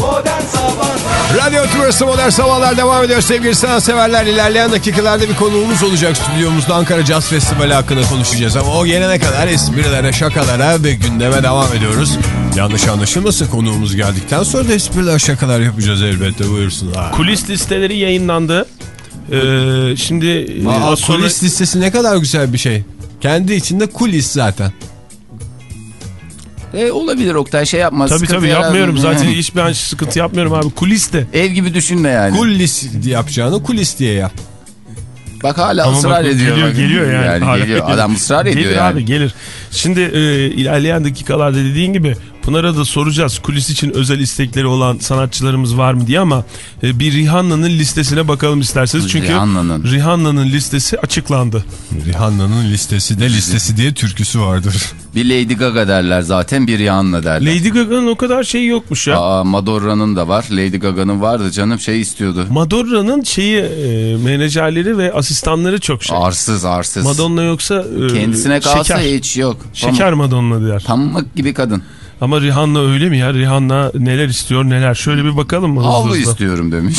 Speaker 4: Modern Sabahlar
Speaker 1: Radyo Tümrüsü Modern Sabahlar devam ediyor sevgili sanatseverler. İlerleyen dakikalarda bir konuğumuz olacak stüdyomuzda Ankara Jazz Festivali hakkında konuşacağız. Ama o gelene kadar esprilere, şakalara ve gündeme devam ediyoruz. Yanlış anlaşılmasın konuğumuz geldikten sonra da espriler, şakalar yapacağız elbette buyursunlar.
Speaker 3: Kulis listeleri yayınlandı. Ee, şimdi
Speaker 1: Aa,
Speaker 3: az sonra-
Speaker 1: kulis listesi ne kadar güzel bir şey. Kendi içinde kulis zaten.
Speaker 2: E, olabilir Oktay şey yapma.
Speaker 3: Tabii
Speaker 2: sıkıntı
Speaker 3: tabii yapmıyorum zaten
Speaker 2: Yani.
Speaker 3: hiçbir an sıkıntı yapmıyorum abi. Kulis de.
Speaker 2: Ev gibi düşünme yani.
Speaker 1: Kulis yapacağını kulis diye yap.
Speaker 2: Bak hala
Speaker 3: Ama
Speaker 2: ısrar
Speaker 3: bak,
Speaker 2: ediyor.
Speaker 3: Geliyor,
Speaker 2: bak.
Speaker 3: geliyor yani.
Speaker 2: Geliyor.
Speaker 3: geliyor.
Speaker 2: Adam ısrar ediyor
Speaker 3: gelir
Speaker 2: yani.
Speaker 3: abi gelir. Şimdi e, ilerleyen dakikalarda dediğin gibi Pınar'a da soracağız kulis için özel istekleri olan sanatçılarımız var mı diye ama e, bir Rihanna'nın listesine bakalım isterseniz. Çünkü
Speaker 2: Rihanna'nın.
Speaker 3: Rihanna'nın listesi açıklandı.
Speaker 1: Rihanna'nın listesi de listesi diye türküsü vardır. <laughs>
Speaker 2: Bir Lady Gaga derler zaten bir Rihanna derler.
Speaker 3: Lady Gaga'nın o kadar şeyi yokmuş ya.
Speaker 2: Aa, Madonna'nın da var. Lady Gaga'nın vardı canım şey istiyordu.
Speaker 3: Madonna'nın şeyi e, menajerleri ve asistanları çok şey.
Speaker 2: Arsız arsız.
Speaker 3: Madonna yoksa e,
Speaker 2: Kendisine kalsa
Speaker 3: şeker.
Speaker 2: hiç yok.
Speaker 3: Şeker Madonna diyor.
Speaker 2: Pamuk, pamuk gibi kadın.
Speaker 3: Ama Rihanna öyle mi ya? Rihanna neler istiyor neler? Şöyle bir bakalım mı?
Speaker 2: Havlu istiyorum demiş.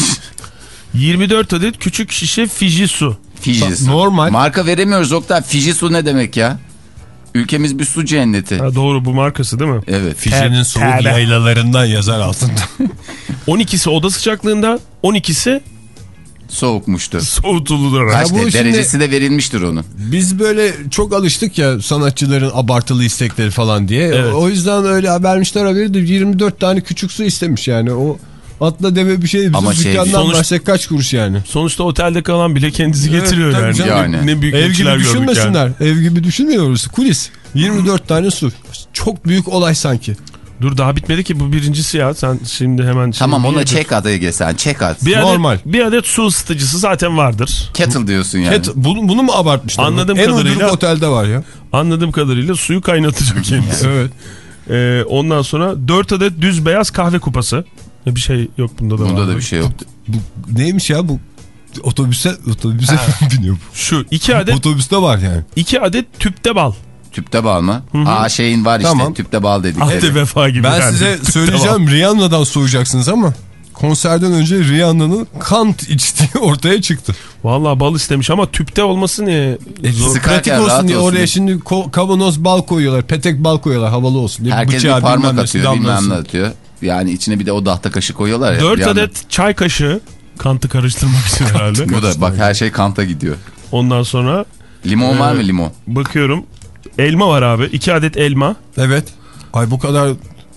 Speaker 3: 24 adet küçük şişe Fiji su.
Speaker 2: Fiji su.
Speaker 1: Normal.
Speaker 2: Marka veremiyoruz Oktay. Fiji su ne demek ya? Ülkemiz bir su cenneti.
Speaker 3: Ha, doğru bu markası değil mi?
Speaker 2: Evet.
Speaker 1: Fiji'nin soğuk yaylalarından yazar altında. <laughs>
Speaker 3: 12'si oda sıcaklığında 12'si
Speaker 2: Soğukmuştu.
Speaker 1: bu
Speaker 2: de-
Speaker 1: şimdi-
Speaker 2: derecesi de verilmiştir onun.
Speaker 1: Biz böyle çok alıştık ya sanatçıların abartılı istekleri falan diye.
Speaker 3: Evet.
Speaker 1: O yüzden öyle vermişler haberi de 24 tane küçük su istemiş yani. O atla deve bir şey. Bizim
Speaker 2: Ama şey-
Speaker 1: dükkandan
Speaker 3: sonuç-
Speaker 1: versek kaç kuruş yani.
Speaker 3: Sonuçta otelde kalan bile kendisi getiriyor
Speaker 1: tabii
Speaker 3: yani.
Speaker 2: Yani.
Speaker 3: Ne büyük
Speaker 1: Ev gibi
Speaker 3: gördük yani.
Speaker 1: düşünmesinler. Ev gibi düşünmüyoruz. Kulis. 24 tane su. Çok büyük olay sanki.
Speaker 3: Dur daha bitmedi ki bu birincisi ya. Sen şimdi hemen...
Speaker 2: Tamam
Speaker 3: şimdi
Speaker 2: ona
Speaker 3: bir-
Speaker 2: çek adayı geçsen. Çek at.
Speaker 3: Bir adet,
Speaker 1: Normal.
Speaker 3: Bir adet su ısıtıcısı zaten vardır.
Speaker 2: Kettle diyorsun yani.
Speaker 1: Et, bunu, bunu mu abartmışlar?
Speaker 3: Anladığım
Speaker 1: en
Speaker 3: kadarıyla-
Speaker 1: uyduruk otelde var ya.
Speaker 3: Anladığım kadarıyla suyu kaynatacak <laughs> kendisi.
Speaker 1: Evet.
Speaker 3: Ee, ondan sonra 4 adet düz beyaz kahve kupası. Bir şey yok bunda da
Speaker 2: Bunda
Speaker 3: var.
Speaker 2: da bir şey yok.
Speaker 1: Bu, neymiş ya bu? Otobüse otobüse <laughs> biniyor bu.
Speaker 3: Şu 2 adet
Speaker 1: Otobüste var yani.
Speaker 3: 2 adet tüpte bal.
Speaker 2: Tüpte bal mı? Aa şeyin var işte
Speaker 1: Tamam.
Speaker 2: tüpte bal dedik.
Speaker 3: Ahde vefa gibi.
Speaker 1: Ben
Speaker 3: yani.
Speaker 1: size
Speaker 3: Tüpte
Speaker 1: söyleyeceğim Rihanna'dan soğuyacaksınız ama konserden önce Rihanna'nın kant içtiği <laughs> ortaya çıktı.
Speaker 3: Vallahi bal istemiş ama tüpte olması? Zor.
Speaker 2: Sıkarken
Speaker 1: Pratik
Speaker 2: rahat
Speaker 1: olsun diye
Speaker 2: olsun
Speaker 1: oraya
Speaker 2: diye.
Speaker 1: şimdi kavanoz bal koyuyorlar. Petek bal koyuyorlar havalı olsun diye.
Speaker 2: Herkes
Speaker 1: Bıçağı
Speaker 2: bir parmak
Speaker 1: bilmem
Speaker 2: atıyor bilmem ne atıyor. Yani içine bir de o dahta kaşık koyuyorlar ya.
Speaker 3: 4
Speaker 2: bir anda.
Speaker 3: adet çay kaşığı kantı karıştırmak için herhalde.
Speaker 2: Bu da bak her şey kanta gidiyor.
Speaker 3: Ondan sonra
Speaker 2: Limon var
Speaker 3: Ee,
Speaker 2: mı limon?
Speaker 3: bakıyorum. Elma var abi. 2 adet elma.
Speaker 1: Evet. Ay bu kadar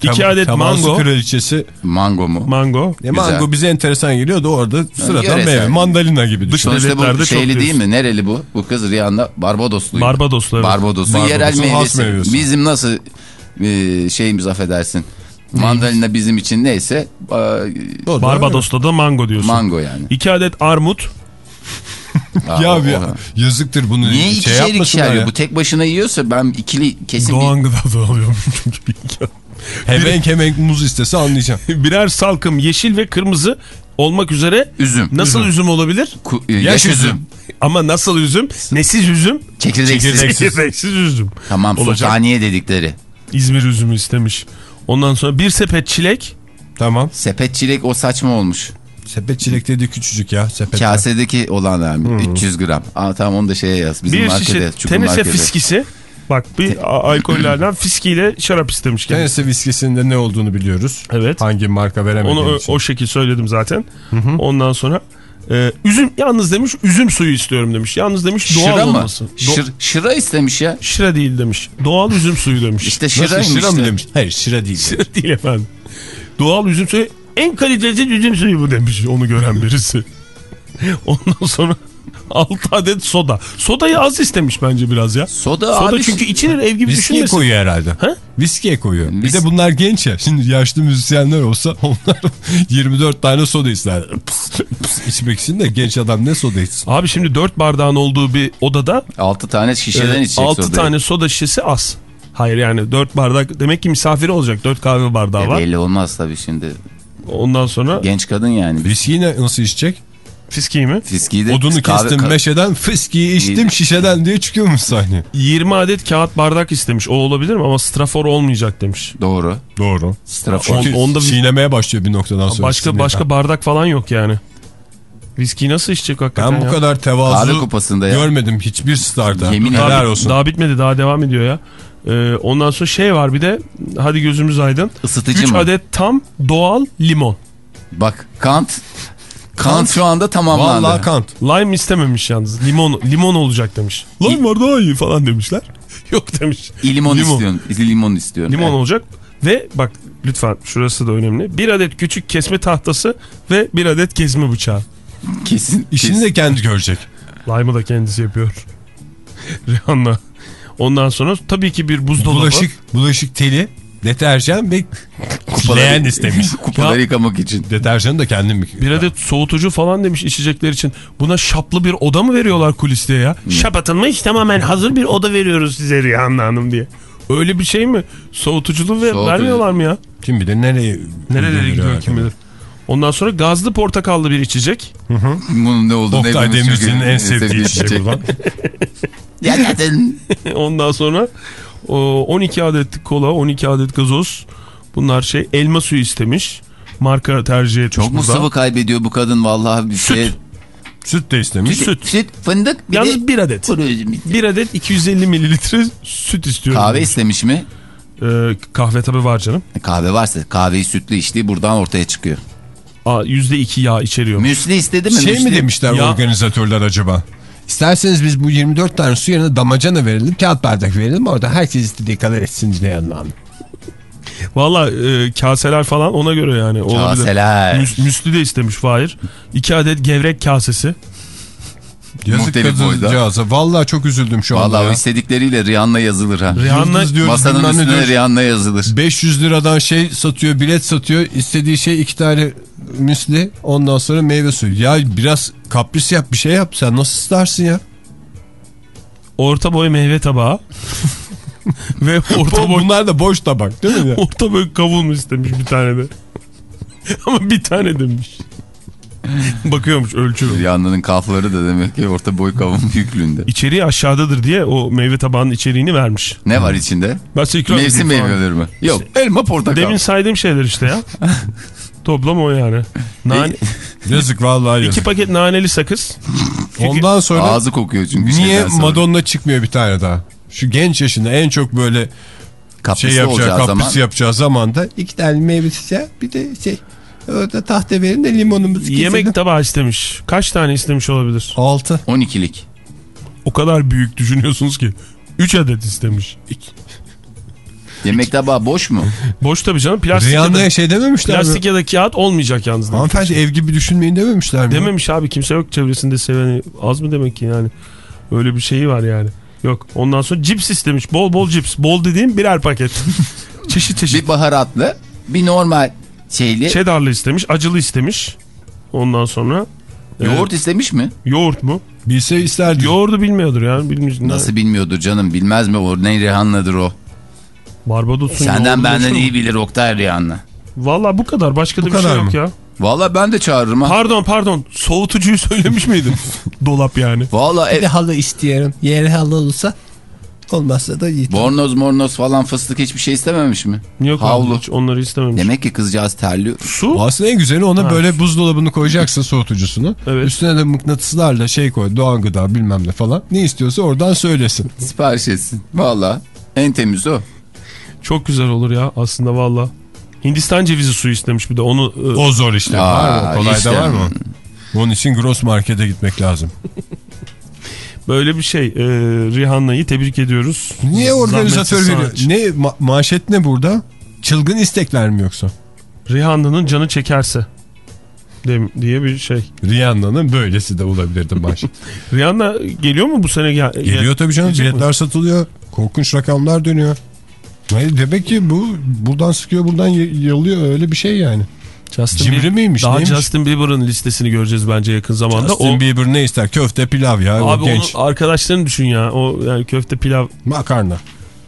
Speaker 3: İki
Speaker 1: tem-
Speaker 3: adet
Speaker 1: teması
Speaker 3: mango.
Speaker 1: kraliçesi.
Speaker 2: Mango mu?
Speaker 3: Mango.
Speaker 1: E, mango bize enteresan geliyor da orada sıradan
Speaker 2: yöresel.
Speaker 1: meyve. Mandalina gibi düşün.
Speaker 2: Sonuçta
Speaker 3: devletlerde
Speaker 2: bu
Speaker 3: çok
Speaker 2: şeyli değil mi? Nereli bu? Bu kız Rihanna Barbadoslu.
Speaker 3: Barbadoslu, evet.
Speaker 2: Barbadoslu.
Speaker 1: Barbados'un
Speaker 2: Yerel meyvesi.
Speaker 1: meyvesi.
Speaker 2: Bizim nasıl e, şeyimiz affedersin. Mandalina bizim için neyse e,
Speaker 3: Barbados'ta da mango diyorsun.
Speaker 2: mango yani.
Speaker 3: 2 adet armut.
Speaker 1: Ya abi
Speaker 2: o-
Speaker 1: yazıktır bunu
Speaker 2: Niye
Speaker 1: şey
Speaker 2: ikişer ikişer
Speaker 1: ya.
Speaker 2: yiyor? Bu tek başına yiyorsa ben ikili kesin
Speaker 3: Doğan gıda da alıyorum çünkü bir-
Speaker 1: Hemenk hemenk muz istese anlayacağım. <laughs>
Speaker 3: birer salkım yeşil ve kırmızı olmak üzere
Speaker 2: bir üzüm.
Speaker 3: nasıl üzüm, olabilir?
Speaker 2: Ku- e,
Speaker 1: Yaş
Speaker 2: yaş,
Speaker 1: üzüm.
Speaker 2: üzüm.
Speaker 3: Ama nasıl üzüm? Nesiz üzüm?
Speaker 2: Çekirdeksiz.
Speaker 3: Çekirdeksiz üzüm.
Speaker 2: Tamam
Speaker 3: Olacak.
Speaker 2: sultaniye dedikleri.
Speaker 3: İzmir üzümü istemiş. Ondan sonra bir sepet çilek.
Speaker 1: Tamam.
Speaker 2: Sepet çilek o saçma olmuş.
Speaker 1: Sepet çilek dedi küçücük ya. Sepet.
Speaker 2: Kasedeki olan yani 300 gram. Aa tamam onu da şeye yaz. Bizim
Speaker 3: bir
Speaker 2: markete.
Speaker 3: şişe
Speaker 2: markete.
Speaker 3: fiskisi. Bak bir alkollerden fiskiyle şarap istemiş.
Speaker 1: Tennessee viskisinde ne olduğunu biliyoruz.
Speaker 3: Evet.
Speaker 1: Hangi marka veremediğim
Speaker 3: Onu o,
Speaker 1: için.
Speaker 3: o şekil söyledim zaten. Ondan sonra e, üzüm yalnız demiş üzüm suyu istiyorum demiş. Yalnız demiş doğal
Speaker 2: Şıra mı?
Speaker 3: olması.
Speaker 2: Şır, şıra istemiş ya.
Speaker 3: Şıra değil demiş. Doğal üzüm suyu demiş.
Speaker 2: İşte
Speaker 1: Nasıl
Speaker 2: şıraymış
Speaker 1: şıra mı demiş? Hayır şıra değil.
Speaker 3: Şıra değil efendim. Doğal üzüm suyu en kaliteli üzüm suyu bu demiş onu gören birisi. <laughs> Ondan sonra 6 adet soda. Sodayı az istemiş bence biraz ya.
Speaker 2: Soda,
Speaker 3: Soda
Speaker 2: abi.
Speaker 3: çünkü içilir ev gibi
Speaker 1: Viskiye
Speaker 3: düşünmesin.
Speaker 1: koyuyor herhalde.
Speaker 3: Ha?
Speaker 1: Viskiye koyuyor. Bir
Speaker 2: Vis-
Speaker 1: de bunlar genç ya. Şimdi yaşlı müzisyenler olsa onlar <laughs> 24 tane soda ister. Pıs, pıs içmek için de genç adam ne soda içsin?
Speaker 3: Abi şimdi 4 bardağın olduğu bir odada
Speaker 2: 6 tane şişeden içecek
Speaker 3: 6
Speaker 2: sodayı.
Speaker 3: tane soda şişesi az. Hayır yani 4 bardak demek ki misafiri olacak 4 kahve bardağı
Speaker 2: E,
Speaker 3: var.
Speaker 2: belli olmaz tabii şimdi.
Speaker 3: Ondan sonra
Speaker 2: Genç kadın yani.
Speaker 1: Viskiyi ne, nasıl içecek?
Speaker 3: fiskiyi mi?
Speaker 2: Fiskiyi de
Speaker 1: Odunu
Speaker 2: kahve-
Speaker 1: kestim
Speaker 2: ka-
Speaker 1: meşeden fıskiyi içtim
Speaker 2: İyi.
Speaker 1: şişeden diye çıkıyormuş sahneye.
Speaker 3: 20 adet kağıt bardak istemiş. O olabilir mi? Ama strafor olmayacak demiş.
Speaker 2: Doğru.
Speaker 1: Doğru.
Speaker 2: Strafor.
Speaker 1: Çünkü
Speaker 3: onda bir-
Speaker 1: çiğnemeye başlıyor bir noktadan sonra.
Speaker 3: Başka başka bardak falan yok yani. Viskiyi nasıl içecek hakikaten
Speaker 1: Ben bu
Speaker 3: ya?
Speaker 1: kadar
Speaker 2: Kahve
Speaker 1: tevazu
Speaker 2: kupasında ya.
Speaker 1: görmedim hiçbir starda.
Speaker 2: Yemin
Speaker 3: Daha,
Speaker 1: Helal
Speaker 3: bit-
Speaker 1: olsun.
Speaker 3: daha bitmedi daha devam ediyor ya. Ee, ondan sonra şey var bir de hadi gözümüz aydın.
Speaker 2: Isıtıcı
Speaker 3: 3
Speaker 2: mı?
Speaker 3: adet tam doğal limon.
Speaker 2: Bak Kant. Kant şu anda tamamlandı.
Speaker 1: Vallahi kant.
Speaker 3: Lime istememiş yalnız. Limon limon olacak demiş. Lime var daha iyi falan demişler. <laughs> Yok demiş.
Speaker 2: limon,
Speaker 3: Limon.
Speaker 2: istiyorsun. Limon istiyorum.
Speaker 3: Limon
Speaker 2: Evet.
Speaker 3: olacak ve bak lütfen şurası da önemli. Bir adet küçük kesme tahtası ve bir adet kesme bıçağı.
Speaker 2: Kesin.
Speaker 1: İşini
Speaker 2: kesin.
Speaker 1: de kendi görecek.
Speaker 3: Lime'ı da kendisi yapıyor. <laughs> Rihanna. Ondan sonra tabii ki bir buzdolabı.
Speaker 1: Bulaşık, bulaşık teli, deterjan ve
Speaker 2: Kupaları-
Speaker 1: leğen istemiş. <laughs>
Speaker 2: Kupaları
Speaker 3: Ya-
Speaker 2: yıkamak için.
Speaker 1: Deterjanı da kendim yıkıyor.
Speaker 3: Bir adet soğutucu falan demiş içecekler için. Buna şaplı bir oda mı veriyorlar kulis diye ya? Şap atılmış tamamen hazır bir oda veriyoruz size Rihanna Hanım diye. Öyle bir şey mi? Soğutuculu ve
Speaker 2: Soğutucu.
Speaker 3: vermiyorlar mı ya?
Speaker 1: Kim bilir nereye
Speaker 3: Nerelere gidiyor kim bilir. Ondan sonra gazlı portakallı bir içecek.
Speaker 2: Bunun ne olduğunu
Speaker 1: Oktay Demirci'nin en sevdiği
Speaker 2: zaten <laughs> <laughs>
Speaker 3: Ondan sonra o, 12 adet kola, 12 adet gazoz. Bunlar şey elma suyu istemiş. Marka tercih etmiş
Speaker 2: çok mu sıvı kaybediyor bu kadın vallahi bir
Speaker 3: Süt.
Speaker 2: şey.
Speaker 1: Süt de istemiş.
Speaker 3: Süt.
Speaker 2: Süt, fındık bir
Speaker 3: Yalnız
Speaker 2: de
Speaker 3: bir adet. Bir adet 250 mililitre süt istiyorum.
Speaker 2: Kahve
Speaker 3: demiş.
Speaker 2: istemiş mi?
Speaker 3: Ee, kahve tabi var canım.
Speaker 2: Kahve varsa kahveyi sütlü içtiği buradan ortaya çıkıyor.
Speaker 3: Aa, %2 yağ içeriyor.
Speaker 2: Müsli istedi mi?
Speaker 1: Şey mi
Speaker 2: Müsli?
Speaker 1: demişler
Speaker 3: Ya-
Speaker 1: organizatörler acaba? İsterseniz biz bu 24 tane su yerine damacana verelim, kağıt bardak verelim. Orada herkes istediği kadar etsin diye anlam.
Speaker 3: Valla e, kaseler falan ona göre yani. olabilir.
Speaker 2: Kaseler.
Speaker 3: Müs, müslü de istemiş Fahir. İki adet gevrek kasesi.
Speaker 1: Yazık kadıncağıza. Vallahi çok üzüldüm şu anda
Speaker 2: Vallahi o
Speaker 1: ya.
Speaker 2: istedikleriyle Rihanna yazılır ha.
Speaker 3: Rihanna
Speaker 1: diyoruz,
Speaker 2: Masanın üstüne
Speaker 1: diyoruz.
Speaker 2: Rihanna yazılır.
Speaker 1: 500 liradan şey satıyor, bilet satıyor. İstediği şey iki tane müsli. Ondan sonra meyve suyu. Ya biraz kapris yap, bir şey yap. Sen nasıl istersin ya?
Speaker 3: Orta boy meyve tabağı. <laughs> Ve orta boy,
Speaker 1: Bunlar da boş tabak değil mi? <laughs>
Speaker 3: orta boy kavun mu istemiş bir tane de. <laughs> Ama bir tane demiş. <laughs> Bakıyormuş ölçüyor.
Speaker 2: Rihanna'nın kafları da demek ki orta boy kavun büyüklüğünde.
Speaker 3: İçeriği aşağıdadır diye o meyve tabağının içeriğini vermiş.
Speaker 2: Ne var içinde? Mevsim meyveleri mi? Yok elma portakal.
Speaker 3: Demin saydığım şeyler işte ya. <laughs> Toplam o yani. Nane, <laughs>
Speaker 1: Yazık vallahi yazık.
Speaker 3: iki paket naneli sakız.
Speaker 1: Ondan sonra
Speaker 2: Ağzı kokuyor çünkü
Speaker 1: niye. Madonna çıkmıyor bir tane daha? Şu genç yaşında en çok böyle
Speaker 2: Kaprisli
Speaker 1: şey yapacağı,
Speaker 2: olacağı
Speaker 1: kapris
Speaker 2: zaman
Speaker 1: yapacağı zaman da iki tane meyve bir de şey orada tahta verin de limonumuzu keselim.
Speaker 3: Yemek tabağı istemiş. Kaç tane istemiş olabilir?
Speaker 1: 6.
Speaker 2: 12'lik.
Speaker 3: O kadar büyük düşünüyorsunuz ki. 3 adet istemiş.
Speaker 2: Yemek tabağı boş mu?
Speaker 3: Boş tabii canım. Plastik, ya
Speaker 1: Rihanna'ya
Speaker 3: da,
Speaker 1: şey dememişler
Speaker 3: plastik
Speaker 1: mi?
Speaker 3: ya da kağıt olmayacak yalnız.
Speaker 1: Hanımefendi ev gibi düşünmeyin dememişler mi?
Speaker 3: Dememiş abi kimse yok çevresinde seveni. Az mı demek ki yani? Öyle bir şeyi var yani. Yok. Ondan sonra cips istemiş. Bol bol cips. Bol dediğim birer paket. <laughs> çeşit çeşit.
Speaker 2: Bir baharatlı, bir normal şeyli.
Speaker 3: Cheddarlı istemiş. Acılı istemiş. Ondan sonra.
Speaker 2: Yoğurt
Speaker 3: e,
Speaker 2: istemiş mi?
Speaker 3: yoğurt mu?
Speaker 1: Bilse isterdi.
Speaker 3: Yoğurdu bilmiyordur yani. Bilmiş,
Speaker 2: Nasıl bilmiyordur canım bilmez mi o ne Rihanna'dır o.
Speaker 3: Barbados'un
Speaker 2: Senden benden iyi bilir Oktay Rihanna.
Speaker 3: Valla bu kadar. Başka
Speaker 1: Bu
Speaker 3: da bir şey
Speaker 1: kadar
Speaker 3: yok
Speaker 1: mı?
Speaker 3: ya.
Speaker 2: Valla ben de çağırırım ha.
Speaker 3: Pardon pardon soğutucuyu söylemiş miydin? <laughs> Dolap yani.
Speaker 2: Valla
Speaker 1: Bir
Speaker 2: e,
Speaker 1: de halı istiyorum. Yeri halı olursa olmazsa da iyi.
Speaker 2: bornoz mornoz falan fıstık hiçbir şey istememiş mi?
Speaker 3: Yok
Speaker 2: Havlu.
Speaker 3: hiç onları istememiş.
Speaker 2: Demek ki kızcağız terliyor.
Speaker 3: Su?
Speaker 1: Aslında en güzeli ona
Speaker 3: Ha.
Speaker 1: böyle buzdolabını koyacaksın <laughs> soğutucusunu.
Speaker 3: Evet.
Speaker 1: Üstüne de mıknatıslarla şey koy doğal gıda bilmem ne falan. Ne istiyorsa oradan söylesin. <laughs>
Speaker 2: Sipariş etsin. Valla en temiz o.
Speaker 3: Çok güzel olur ya aslında valla. Hindistan cevizi suyu istemiş bir de onu. e,
Speaker 1: O zor işte.
Speaker 2: Aa,
Speaker 1: var mı? Kolay
Speaker 2: işte.
Speaker 1: da var mı? Onun için gross markete gitmek lazım. <laughs>
Speaker 3: Böyle bir şey. E, Rihanna'yı tebrik ediyoruz.
Speaker 1: Niye organizatör veriyor? Ne ma- manşet ne burada? Çılgın istekler mi yoksa?
Speaker 3: Rihanna'nın canı çekerse. diye bir şey.
Speaker 1: Rihanna'nın böylesi de olabilirdi manşet. <laughs>
Speaker 3: Rihanna geliyor mu bu sene? Gel
Speaker 1: Geliyor tabii canım.
Speaker 3: Mi?
Speaker 1: Biletler satılıyor. Korkunç rakamlar dönüyor. Hayır, demek ki bu buradan sıkıyor buradan yalıyor öyle bir şey yani.
Speaker 3: Justin
Speaker 1: Cimri
Speaker 3: Bieber-
Speaker 1: miymiş,
Speaker 3: Daha
Speaker 1: neymiş?
Speaker 3: Justin Bieber'ın listesini göreceğiz bence yakın zamanda.
Speaker 1: Justin
Speaker 3: o,
Speaker 1: Bieber ne ister? Köfte pilav ya. o
Speaker 3: abi
Speaker 1: genç.
Speaker 3: onun arkadaşlarını düşün ya. O yani köfte pilav
Speaker 1: Makarna.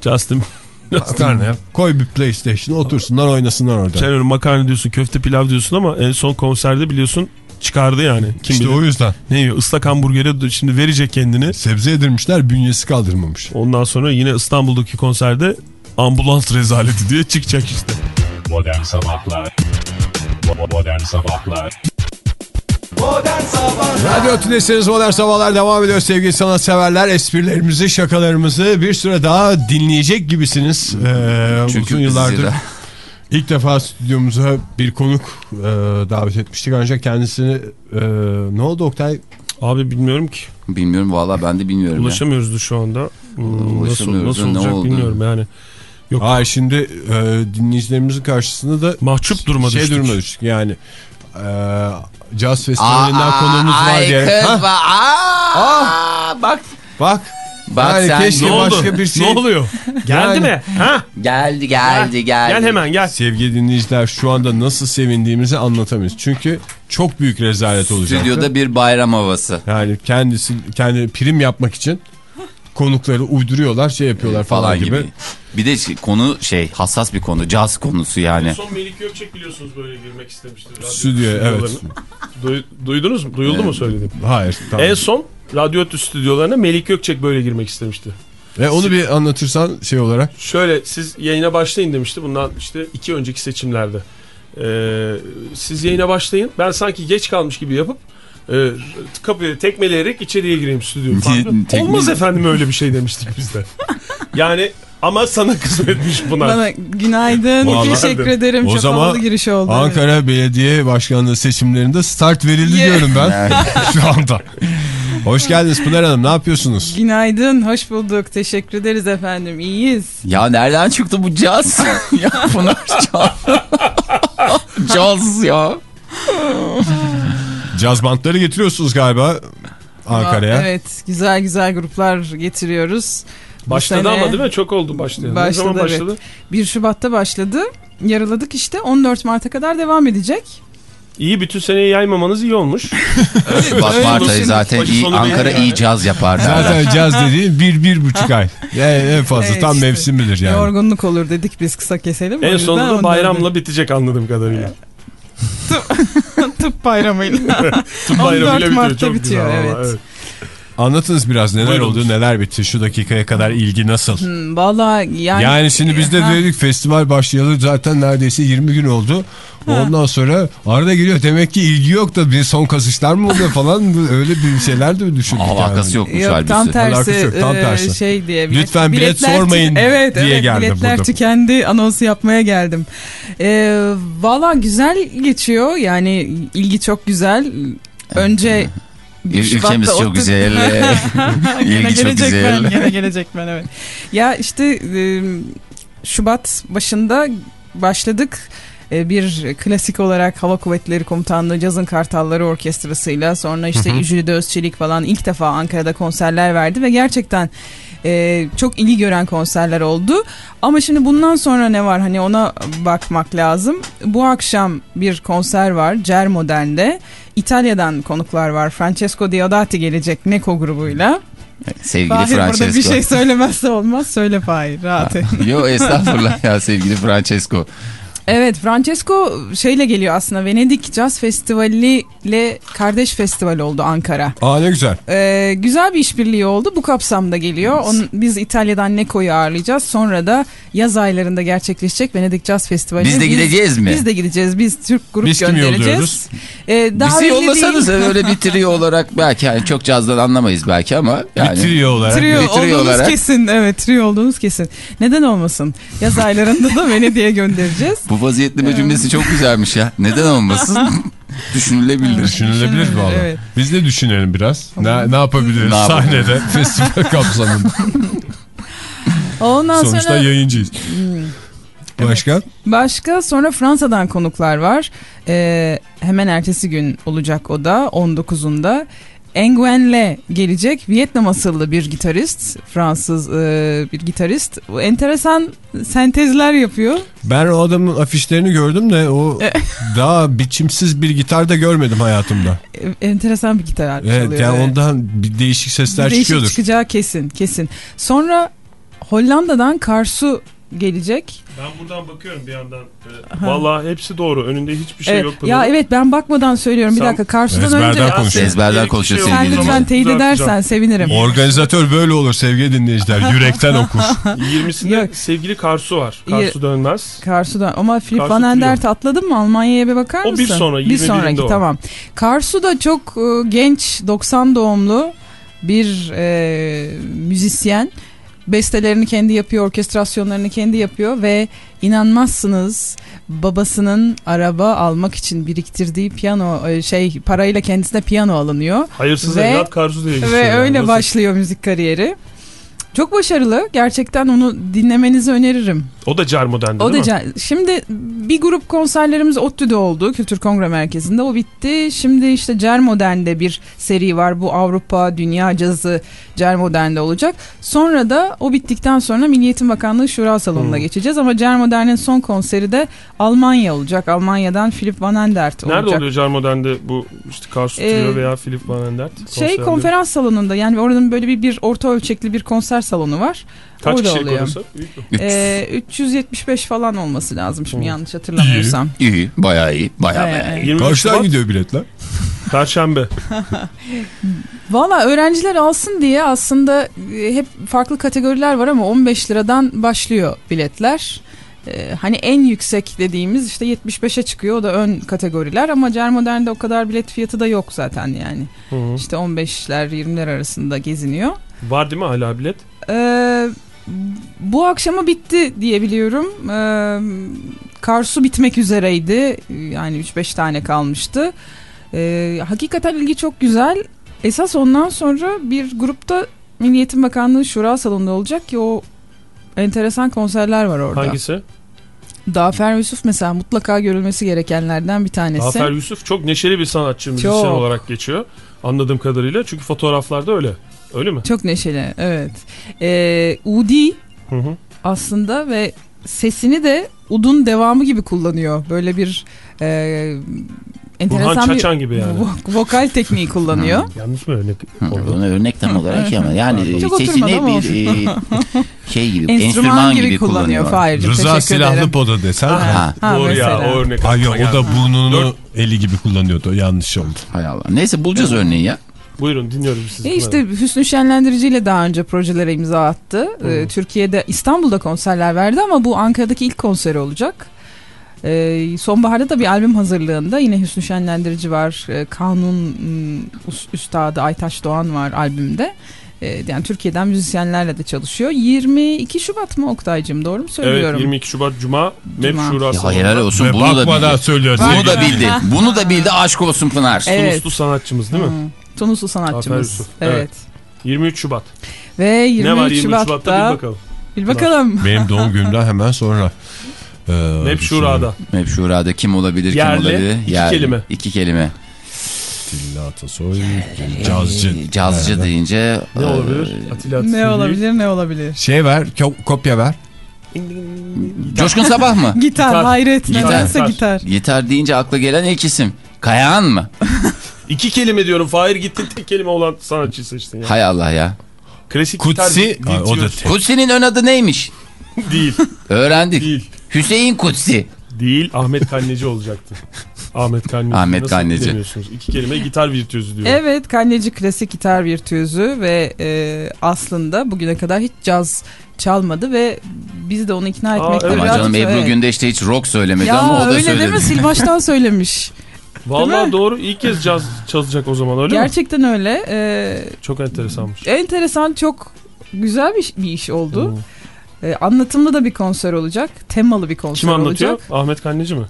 Speaker 3: Justin. <laughs>
Speaker 1: Makarna. Koy bir PlayStation otursunlar oynasınlar orada.
Speaker 3: Sen öyle makarna diyorsun köfte pilav diyorsun ama en son konserde biliyorsun çıkardı yani. Kim
Speaker 1: işte
Speaker 3: bilir
Speaker 1: o yüzden.
Speaker 3: ne yiyor? Islak hamburgere şimdi verecek kendini.
Speaker 1: Sebze yedirmişler bünyesi kaldırmamış.
Speaker 3: Ondan sonra yine İstanbul'daki konserde ambulans rezaleti diye çıkacak işte.
Speaker 4: Modern Sabahlar Bo- Modern Sabahlar
Speaker 1: Radyo Tülesi'niz Modern Sabahlar devam ediyor sevgili sanatseverler. Esprilerimizi, şakalarımızı bir süre daha dinleyecek gibisiniz. Ee,
Speaker 2: Çünkü
Speaker 1: uzun yıllardır
Speaker 2: de-
Speaker 1: ilk defa stüdyomuza bir konuk e, davet etmiştik. Ancak kendisini e, ne oldu Oktay?
Speaker 3: Abi bilmiyorum ki.
Speaker 2: Bilmiyorum valla ben de bilmiyorum. ya.
Speaker 3: Ulaşamıyoruz da şu anda. Hmm, nasıl,
Speaker 2: Ulaşamıyoruz
Speaker 3: nasıl
Speaker 2: ne
Speaker 3: olacak
Speaker 2: oldu?
Speaker 3: bilmiyorum yani. Yok.
Speaker 1: Hayır şimdi e, dinleyicilerimizin karşısında da
Speaker 3: Mahcup duruma
Speaker 1: şey
Speaker 3: düştük.
Speaker 1: duruma düştük. Yani e, Caz Festivali'nden konuğumuz var
Speaker 2: ay
Speaker 1: diye.
Speaker 2: kız
Speaker 1: Ha,
Speaker 2: va- Aa, bak.
Speaker 1: bak.
Speaker 2: Bak
Speaker 1: Yani
Speaker 2: sen
Speaker 1: keşke
Speaker 3: Ne oldu?
Speaker 1: başka bir şey.
Speaker 3: Ne oluyor? Geldi
Speaker 1: Yani-
Speaker 3: mi? Ha?
Speaker 2: geldi geldi geldi.
Speaker 3: Gel hemen gel.
Speaker 1: Sevgili dinleyiciler şu anda nasıl sevindiğimizi anlatamayız. Çünkü çok büyük rezalet olacak.
Speaker 2: Stüdyoda bir bayram havası.
Speaker 1: Yani kendisi kendi prim yapmak için konukları uyduruyorlar şey yapıyorlar falan,
Speaker 2: falan
Speaker 1: gibi.
Speaker 2: gibi. Bir de şey- konu şey hassas bir konu. Caz konusu yani.
Speaker 3: Son Melik Gökçek biliyorsunuz böyle girmek istemişti.
Speaker 1: Stüdyoya, evet.
Speaker 3: duydunuz mu? Duyuldu mu söylediğim?
Speaker 1: Hayır tamam.
Speaker 3: En son Radyo Tü stüdyolarına Melik Gökçek böyle girmek istemişti.
Speaker 1: Ve onu bir anlatırsan şey olarak.
Speaker 3: Şöyle siz yayına başlayın demişti. Bundan işte iki önceki seçimlerde. Ee, siz yayına başlayın. Ben sanki geç kalmış gibi yapıp e, kapıyı tekmeleyerek içeriye gireyim stüdyoya. Olmaz efendim öyle bir şey demiştik biz de. Yani ama sana kısmetmiş buna.
Speaker 6: Bana günaydın.
Speaker 1: Vallahi-
Speaker 6: Teşekkür ederim.
Speaker 1: O
Speaker 6: Çok
Speaker 1: zaman
Speaker 6: havalı giriş oldu.
Speaker 1: Ankara Belediye Başkanlığı seçimlerinde start verildi
Speaker 6: Yeah.
Speaker 1: diyorum ben <laughs> <laughs> şu anda. Hoş geldiniz Pınar Hanım ne yapıyorsunuz?
Speaker 6: Günaydın. Hoş bulduk. Teşekkür ederiz efendim. İyiyiz.
Speaker 2: Ya nereden çıktı bu caz? <laughs> ya Pınar caz. caz ya.
Speaker 1: Caz bantları getiriyorsunuz galiba Ankara'ya.
Speaker 6: Evet. Güzel güzel gruplar getiriyoruz.
Speaker 3: Başladı
Speaker 6: sene
Speaker 3: ama değil mi? Çok oldu başladı. ne
Speaker 6: Başladı,
Speaker 3: zaman
Speaker 6: evet.
Speaker 3: başladı?
Speaker 6: 1 Şubat'ta başladı. Yaraladık işte. 14 Mart'a kadar devam edecek.
Speaker 3: İyi bütün seneyi yaymamanız iyi olmuş. <laughs>
Speaker 2: Bak
Speaker 6: Öyle
Speaker 2: Mart ayı zaten iyi, Ankara
Speaker 3: belli
Speaker 2: iyi
Speaker 3: yani.
Speaker 2: caz yapar.
Speaker 1: Zaten caz dediğin bir, bir buçuk ay. Yani en fazla
Speaker 6: Evet
Speaker 1: tam
Speaker 6: işte.
Speaker 1: mevsimidir yani.
Speaker 6: Yorgunluk olur dedik biz kısa keselim.
Speaker 3: En sonunda da
Speaker 6: 14'ü.
Speaker 3: bayramla bitecek anladığım kadarıyla. <laughs>
Speaker 6: Tıp bayramıyla. <laughs>
Speaker 3: Tıp bayramıyla
Speaker 6: 14
Speaker 3: bitiyor.
Speaker 6: Mart'ta
Speaker 3: Çok
Speaker 6: bitiyor,
Speaker 3: güzel ama,
Speaker 6: evet.
Speaker 1: Anlatınız biraz neler
Speaker 3: Buyurunuz.
Speaker 1: oldu neler bitti şu dakikaya kadar ilgi nasıl?
Speaker 6: Hmm, Valla yani.
Speaker 1: Yani şimdi biz de
Speaker 6: Ha.
Speaker 1: dedik festival başlayalı zaten neredeyse 20 gün oldu. Ondan sonra arada geliyor demek ki ilgi yok da bir son kazışlar mı oluyor falan öyle bir şeyler de düşündük.
Speaker 2: Alakası
Speaker 1: yani.
Speaker 2: yokmuş
Speaker 6: Yok
Speaker 2: halbuki.
Speaker 6: tam tersi,
Speaker 1: Alakası yok, tam
Speaker 6: e,
Speaker 1: tersi.
Speaker 6: şey diye.
Speaker 1: Lütfen bilet
Speaker 6: biletler
Speaker 1: sormayın
Speaker 6: evet,
Speaker 1: diye
Speaker 6: evet,
Speaker 1: geldim
Speaker 6: biletler
Speaker 1: burada.
Speaker 6: tükendi anonsu yapmaya geldim. E, Valla güzel geçiyor yani ilgi çok güzel. Önce Şubat'ta
Speaker 2: Ülkemiz çok güzel. <laughs> İlgi çok
Speaker 6: gelecek
Speaker 2: güzel.
Speaker 6: Ben, gene gelecek ben evet. Ya işte Şubat başında başladık. E, bir klasik olarak Hava Kuvvetleri Komutanlığı Cazın Kartalları Orkestrası'yla sonra işte Jülide Özçelik falan ilk defa Ankara'da konserler verdi ve gerçekten e, çok ilgi gören konserler oldu. Ama şimdi bundan sonra ne var hani ona bakmak lazım. Bu akşam bir konser var Cer Modern'de. İtalya'dan konuklar var. Francesco Diodati gelecek Neko grubuyla.
Speaker 2: Sevgili
Speaker 6: Fahir burada bir
Speaker 2: Francesco.
Speaker 6: şey söylemezse olmaz. Söyle Fahir rahat et.
Speaker 2: Yo <laughs> estağfurullah ya sevgili Francesco.
Speaker 6: Evet Francesco şeyle geliyor aslında Venedik Jazz Festivali ile kardeş festival oldu Ankara.
Speaker 1: Aa ne güzel.
Speaker 6: Ee, güzel bir işbirliği oldu bu kapsamda geliyor. Onun, biz İtalya'dan Neco'yu ağırlayacağız. Sonra da yaz aylarında gerçekleşecek Venedik Jazz Festivali.
Speaker 2: Biz de gideceğiz mi?
Speaker 6: Biz de gideceğiz. Biz Türk grup
Speaker 1: Biz
Speaker 6: göndereceğiz. Ee,
Speaker 2: Bizi
Speaker 6: davetli
Speaker 2: yollasanız
Speaker 6: değil.
Speaker 2: öyle bir trio olarak belki yani çok cazdan anlamayız belki ama yani.
Speaker 1: Bir trio olarak.
Speaker 6: Trio
Speaker 2: Bir trio
Speaker 6: olduğunuz
Speaker 2: olarak.
Speaker 6: kesin. Evet trio olduğunuz kesin. Neden olmasın? Yaz aylarında da Venedik'e göndereceğiz.
Speaker 2: Bu vaziyetleme cümlesi çok güzelmiş ya. Neden olmasın? <laughs> Düşünülebilir.
Speaker 1: Düşünülebilir valla.
Speaker 6: Evet.
Speaker 1: Biz de düşünelim biraz. Ne, ne yapabiliriz
Speaker 2: Ne
Speaker 1: sahnede <laughs> festival kapsamında.
Speaker 6: Ondan
Speaker 1: Sonuçta
Speaker 6: sonra
Speaker 1: yayıncıyız. Başka?
Speaker 6: başka sonra Fransa'dan konuklar var. Ee, hemen ertesi gün olacak o da 19'unda. Nguyen gelecek. Vietnam asıllı bir gitarist. Fransız e, bir gitarist. Bu Enteresan sentezler yapıyor.
Speaker 1: Ben o adamın afişlerini gördüm de o
Speaker 6: E- <laughs>
Speaker 1: daha biçimsiz bir gitar da görmedim hayatımda.
Speaker 6: E, Enteresan bir gitar
Speaker 1: Evet
Speaker 6: çalıyor.
Speaker 1: yani
Speaker 6: evet.
Speaker 1: ondan bir değişik sesler
Speaker 6: Değişik
Speaker 1: çıkıyordur.
Speaker 6: çıkacağı kesin kesin. Sonra Hollanda'dan Karsu gelecek.
Speaker 3: Ben buradan bakıyorum bir yandan. Ee, Vallahi hepsi doğru. Önünde hiçbir şey
Speaker 6: Evet,
Speaker 3: yok.
Speaker 6: ya
Speaker 3: Pınar'ın.
Speaker 6: evet ben bakmadan söylüyorum. Bir
Speaker 3: Sen-
Speaker 6: dakika Karsu'dan
Speaker 1: Ezberden
Speaker 6: önce
Speaker 1: konuşuyor.
Speaker 2: Ezberden konuşuyor
Speaker 3: şey
Speaker 6: sen
Speaker 2: sevgili
Speaker 3: yok.
Speaker 6: lütfen teyit edersen sevinirim.
Speaker 1: Organizatör böyle olur sevgili dinleyiciler. <laughs> Yürekten okur. <laughs>
Speaker 3: 20'sinde
Speaker 6: Yok.
Speaker 3: sevgili Karsu var. Karsu dönmez.
Speaker 6: Karsu'dan ama Filip
Speaker 3: Karsu
Speaker 6: Van. Endert atladın mı? Almanya'ya bir bakar
Speaker 3: O
Speaker 6: mısın?
Speaker 3: bir sonra,
Speaker 6: Bir
Speaker 3: 21'inde
Speaker 6: sonraki
Speaker 3: o.
Speaker 6: tamam. Karsu da çok e, genç 90 doğumlu bir e, müzisyen. Bestelerini kendi yapıyor, orkestrasyonlarını kendi yapıyor ve inanmazsınız babasının araba almak için biriktirdiği piyano e, şey parayla kendisine piyano alınıyor.
Speaker 3: Hayırsız
Speaker 6: Ve-
Speaker 3: evlat Karsu diye.
Speaker 6: Ve
Speaker 3: yani.
Speaker 6: öyle
Speaker 3: Nasıl?
Speaker 6: başlıyor müzik kariyeri. Çok başarılı. Gerçekten onu dinlemenizi öneririm.
Speaker 3: O da Cermoden'de
Speaker 6: O da
Speaker 3: mi?
Speaker 6: can- Şimdi bir grup konserlerimiz ODTÜ'de oldu. Kültür Kongre Merkezi'nde. O bitti. Şimdi işte Cermodern'de bir seri var. Bu Avrupa Dünya Cazı Cermodern'de olacak. Sonra da o bittikten sonra Milli Eğitim Bakanlığı Şura Salonu'na
Speaker 3: Hmm.
Speaker 6: geçeceğiz. Ama Cermodern'in son konseri de Almanya olacak. Almanya'dan Philip Van Endert olacak.
Speaker 3: Nerede oluyor Cermoden'de bu işte Karsu
Speaker 6: Ee,
Speaker 3: Trio veya Philip Van Endert?
Speaker 6: Şey konferans salonunda yani oradan böyle bir, bir orta ölçekli bir konser salonu var.
Speaker 3: Kaç
Speaker 6: orada
Speaker 3: kişilik
Speaker 6: oluyor.
Speaker 3: orası?
Speaker 6: Ee, 375 falan olması lazım şimdi
Speaker 3: Hmm.
Speaker 6: yanlış hatırlamıyorsam.
Speaker 2: İyi, bayağı iyi, bayağı
Speaker 6: Bayağı
Speaker 2: bayağı iyi.
Speaker 6: iyi.
Speaker 3: 23
Speaker 1: Kaçtan
Speaker 3: Şubat,
Speaker 1: gidiyor biletler? <laughs>
Speaker 3: Perşembe. <laughs>
Speaker 6: Valla öğrenciler alsın diye aslında e, hep farklı kategoriler var ama 15 liradan başlıyor biletler. Ee, hani en yüksek dediğimiz işte 75'e çıkıyor o da ön kategoriler ama Cermodern'de o kadar bilet fiyatı da yok zaten yani.
Speaker 3: Hı hı.
Speaker 6: İşte 15'ler 20'ler arasında geziniyor.
Speaker 3: Var değil mi hala bilet?
Speaker 6: Ee, bu akşama bitti diye biliyorum. Ee, Karsu bitmek üzereydi. Yani 3-5 tane kalmıştı. Ee, hakikaten ilgi çok güzel. Esas ondan sonra bir grupta Milli Eğitim Bakanlığı Şura Salonu'nda olacak ki o enteresan konserler var orada.
Speaker 3: Hangisi?
Speaker 6: Dafer Yusuf mesela mutlaka görülmesi gerekenlerden bir tanesi.
Speaker 3: Zafer Yusuf çok neşeli bir sanatçı, müzisyen
Speaker 6: Çok.
Speaker 3: olarak geçiyor. Anladığım kadarıyla. Çünkü fotoğraflarda öyle. Öyle mi?
Speaker 6: Çok neşeli evet. Ee, Udi
Speaker 3: Hı hı.
Speaker 6: aslında ve sesini de udun devamı gibi kullanıyor. Böyle bir e, enteresan
Speaker 3: Burhan
Speaker 6: bir
Speaker 3: gibi yani.
Speaker 6: vo- vokal tekniği kullanıyor.
Speaker 3: Yanlış mı örnek? Oldu?
Speaker 2: Ona örnek tam olarak iyi ama <laughs> yani
Speaker 6: Çok
Speaker 2: sesini bir e, <laughs> şey gibi,
Speaker 6: Enstrüman,
Speaker 2: enstrüman
Speaker 6: gibi,
Speaker 2: gibi
Speaker 6: kullanıyor
Speaker 2: kullanıyor.
Speaker 1: Rıza silahlı
Speaker 6: ederim.
Speaker 1: poda desen.
Speaker 2: Ha,
Speaker 6: Ha,
Speaker 3: Doğru ya
Speaker 6: mesela.
Speaker 3: o örnek.
Speaker 1: Ay yok
Speaker 3: aklıma
Speaker 1: o da burnunu
Speaker 3: Dört-
Speaker 1: eli gibi kullanıyordu. Yanlış oldu.
Speaker 2: hay Allah. Neyse bulacağız örneği ya.
Speaker 3: Buyurun dinliyoruz sizi.
Speaker 6: E işte Hüsnü Şenlendirici ile daha önce projelere imza attı. Ee, Türkiye'de İstanbul'da konserler verdi ama bu Ankara'daki ilk konseri olacak. Ee, sonbaharda da bir albüm hazırlığında yine Hüsnü Şenlendirici var. Ee, Kanun Us- Üstadı Aytaç Doğan var albümde. Ee, yani Türkiye'den müzisyenlerle de çalışıyor. 22 Şubat mı Oktay'cım doğru mu söylüyorum?
Speaker 3: Evet 22 Şubat Cuma MEP
Speaker 6: Cuma.
Speaker 3: Şura
Speaker 2: Ya
Speaker 3: Salonu'nda.
Speaker 2: helal olsun
Speaker 1: Ve
Speaker 2: bunu da bildi.
Speaker 1: söylüyor.
Speaker 2: Bunu da bildi. Bunu da bildi. Aşk olsun Pınar.
Speaker 6: Evet.
Speaker 3: Tunuslu sanatçımız değil mi?
Speaker 6: Hı, Tunuslu sanatçımız.
Speaker 3: Yusuf,
Speaker 6: Evet.
Speaker 3: evet. 23 Şubat.
Speaker 6: Ve 23,
Speaker 3: ne var 23 Şubat'ta,
Speaker 6: Şubat'ta
Speaker 3: bil bakalım.
Speaker 6: bil bakalım.
Speaker 1: Benim doğum günümden hemen sonra. <laughs> Ee,
Speaker 3: MEP Şura'da.
Speaker 2: Mep Şura'da kim olabilir, kim
Speaker 3: Yerli,
Speaker 2: olabilir?
Speaker 3: iki kelime.
Speaker 2: İki kelime.
Speaker 1: Atilla Atasoy, cazcı.
Speaker 2: Ee, Cazcı
Speaker 1: Evet.
Speaker 2: deyince.
Speaker 3: Ne
Speaker 2: e,
Speaker 3: olabilir? Atilla Atilla
Speaker 6: Ne olabilir ne olabilir?
Speaker 1: Şey ver, ko- kopya ver.
Speaker 2: Coşkun Sabah mı?
Speaker 6: Gitar,
Speaker 3: Gitar.
Speaker 6: hayret
Speaker 2: Gitar.
Speaker 6: nedense gitar.
Speaker 2: Gitar deyince akla gelen ilk isim. Kayahan mı? <laughs>
Speaker 3: İki kelime diyorum. Fahir gitti tek kelime olan sanatçıyı seçtin ya.
Speaker 2: Hay Allah ya.
Speaker 3: Klasik
Speaker 1: Kutsi.
Speaker 2: Kutsi'nin ön adı neymiş? <laughs>
Speaker 3: değil.
Speaker 2: Öğrendik.
Speaker 3: Değil.
Speaker 2: Hüseyin Kutsi.
Speaker 3: Değil Ahmet Kanneci olacaktı. Ahmet Kanneci.
Speaker 2: Ahmet
Speaker 3: Nasıl
Speaker 2: Kanneci.
Speaker 3: İki kelime gitar virtüözü diyor.
Speaker 6: Evet Kanneci klasik gitar virtüözü ve e, aslında bugüne kadar hiç caz çalmadı ve biz de onu ikna etmekte
Speaker 3: evet.
Speaker 2: Ama canım Ebru
Speaker 6: evet.
Speaker 2: Gündeş de hiç rock söylemedi
Speaker 6: Ya
Speaker 2: ama o da
Speaker 6: öyle
Speaker 2: söyledi.
Speaker 6: değil mi? Silvaç'tan söylemiş. <laughs>
Speaker 3: Vallahi
Speaker 6: mi?
Speaker 3: doğru. İlk kez caz çalacak o zaman öyle mi?
Speaker 6: Gerçekten öyle. Ee,
Speaker 3: Çok enteresanmış.
Speaker 6: enteresan çok güzel bir, bir iş oldu.
Speaker 3: Hmm.
Speaker 6: Ee, anlatımlı da bir konser olacak. Temalı bir konser
Speaker 3: Kim anlatıyor?
Speaker 6: olacak.
Speaker 3: Ahmet Kanneci mi?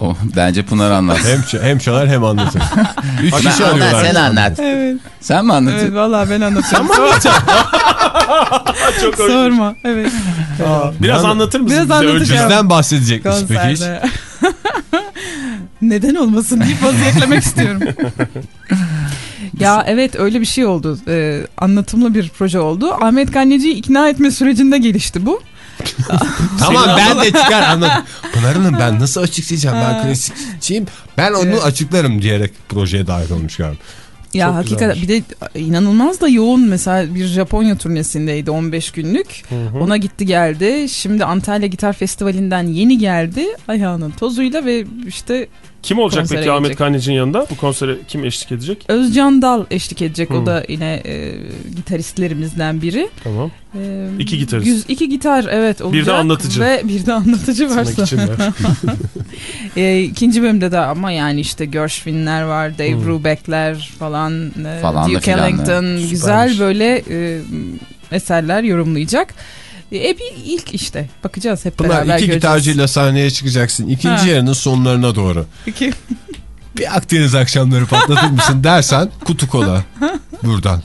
Speaker 2: O, bence Pınar anlat.
Speaker 1: Hem, hem çalar hem anlatır. <laughs> Üç
Speaker 2: Ben-
Speaker 1: kişi
Speaker 2: Ondan
Speaker 1: arıyorlar.
Speaker 2: sen anlat.
Speaker 6: Evet,
Speaker 2: Sen mi anlatıyorsun?
Speaker 6: evet vallahi ben <laughs> anlatıyorum. <laughs>
Speaker 3: Çok hoş.
Speaker 6: Sorma. Evet.
Speaker 3: Biraz
Speaker 1: Ben-
Speaker 3: anlatır mısın
Speaker 6: Biraz
Speaker 3: bize
Speaker 6: anlatacağım.
Speaker 3: önce?
Speaker 1: Bizden bahsedecek misin peki hiç?
Speaker 6: Neden olmasın deyip vaziyetlemek istiyorum. <laughs> ya evet öyle bir şey oldu. Ee, anlatımlı bir proje oldu. Ahmet Kanneci'yi ikna etme sürecinde gelişti bu. <laughs>
Speaker 1: Tamam ben de çıkar anladım. Pınar Hanım ben nasıl açıklayacağım ben klasikçiyim. Ben onu
Speaker 6: Evet.
Speaker 1: açıklarım diyerek projeye dahil olmuş galiba.
Speaker 6: Ya
Speaker 3: Çok
Speaker 6: hakikaten
Speaker 3: güzelmiş.
Speaker 6: bir de inanılmaz da yoğun mesela bir Japonya turnesindeydi 15 günlük.
Speaker 3: Hı hı.
Speaker 6: Ona gitti geldi. Şimdi Antalya Gitar Festivali'nden yeni geldi ayağının tozuyla ve işte
Speaker 3: Kim olacak peki Ahmet
Speaker 6: gelecek.
Speaker 3: Kanneci'nin yanında? Bu konsere kim eşlik edecek?
Speaker 6: Özcan Dal eşlik edecek.
Speaker 3: Hmm.
Speaker 6: O da yine e, gitaristlerimizden biri.
Speaker 3: Tamam.
Speaker 6: E,
Speaker 3: İki gitarist.
Speaker 6: yüz- iki gitar evet olacak.
Speaker 3: Bir de anlatıcı.
Speaker 6: Ve bir de anlatıcı varsa. <laughs> e, ikinci bölümde de ama yani işte Gershwin'ler var, Dave
Speaker 3: Hmm.
Speaker 6: Brubeck'ler falan, e,
Speaker 2: Falan
Speaker 6: Duke. Ellington güzel böyle e, eserler yorumlayacak. E bir ilk işte bakacağız hep
Speaker 1: Bunlar
Speaker 6: beraber
Speaker 1: iki
Speaker 6: göreceğiz.
Speaker 1: gitarcıyla sahneye çıkacaksın. İkinci
Speaker 6: Ha.
Speaker 1: yarının sonlarına doğru.
Speaker 6: İki-
Speaker 1: Bir Akdeniz akşamları patlatır mısın <laughs> dersen kutu kola buradan.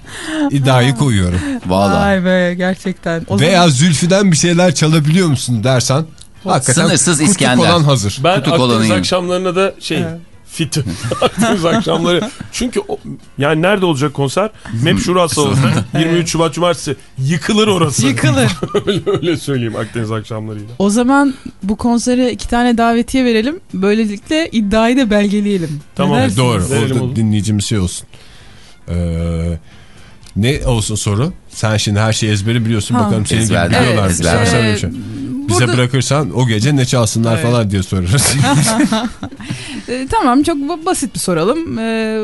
Speaker 1: İddiayı koyuyorum.
Speaker 2: Valla.
Speaker 6: Vay be gerçekten. O
Speaker 1: Veya
Speaker 6: zaman-
Speaker 1: Zülfü'den bir şeyler çalabiliyor musun dersen hakikaten
Speaker 2: Sınırsız
Speaker 1: kutu
Speaker 2: İskender.
Speaker 1: kolan hazır.
Speaker 3: Ben
Speaker 2: Kutu
Speaker 3: Akdeniz akşamlarına da şey
Speaker 6: Evet.
Speaker 3: Fit. <laughs> Akdeniz akşamları. Çünkü o, yani nerede olacak konser? MEP Şura Salonu'nda 23 Şubat Cumartesi. Yıkılır orası.
Speaker 6: Yıkılır. <laughs>
Speaker 3: öyle, öyle söyleyeyim Akdeniz akşamlarıyla.
Speaker 6: O zaman bu konsere iki tane davetiye verelim. Böylelikle iddiayı da belgeleyelim.
Speaker 3: Tamam,
Speaker 6: Ne dersin?
Speaker 1: Doğru.
Speaker 3: Verelim
Speaker 1: Orada
Speaker 3: oğlum.
Speaker 1: dinleyicimiz şey olsun. Ee, ne olsun soru? Sen şimdi her şeyi ezberi biliyorsun.
Speaker 6: Ha.
Speaker 1: Bakalım senin gibi
Speaker 2: Ezberden.
Speaker 1: biliyorlar mı?
Speaker 2: Evet, ezberden.
Speaker 1: İstersen
Speaker 6: Ee,
Speaker 1: şey. Bize
Speaker 6: burada-
Speaker 1: bırakırsan o gece ne çalsınlar
Speaker 6: Evet.
Speaker 1: falan diye sorarız.
Speaker 6: Ee, <laughs> tamam çok ba- basit bir soralım. Ee,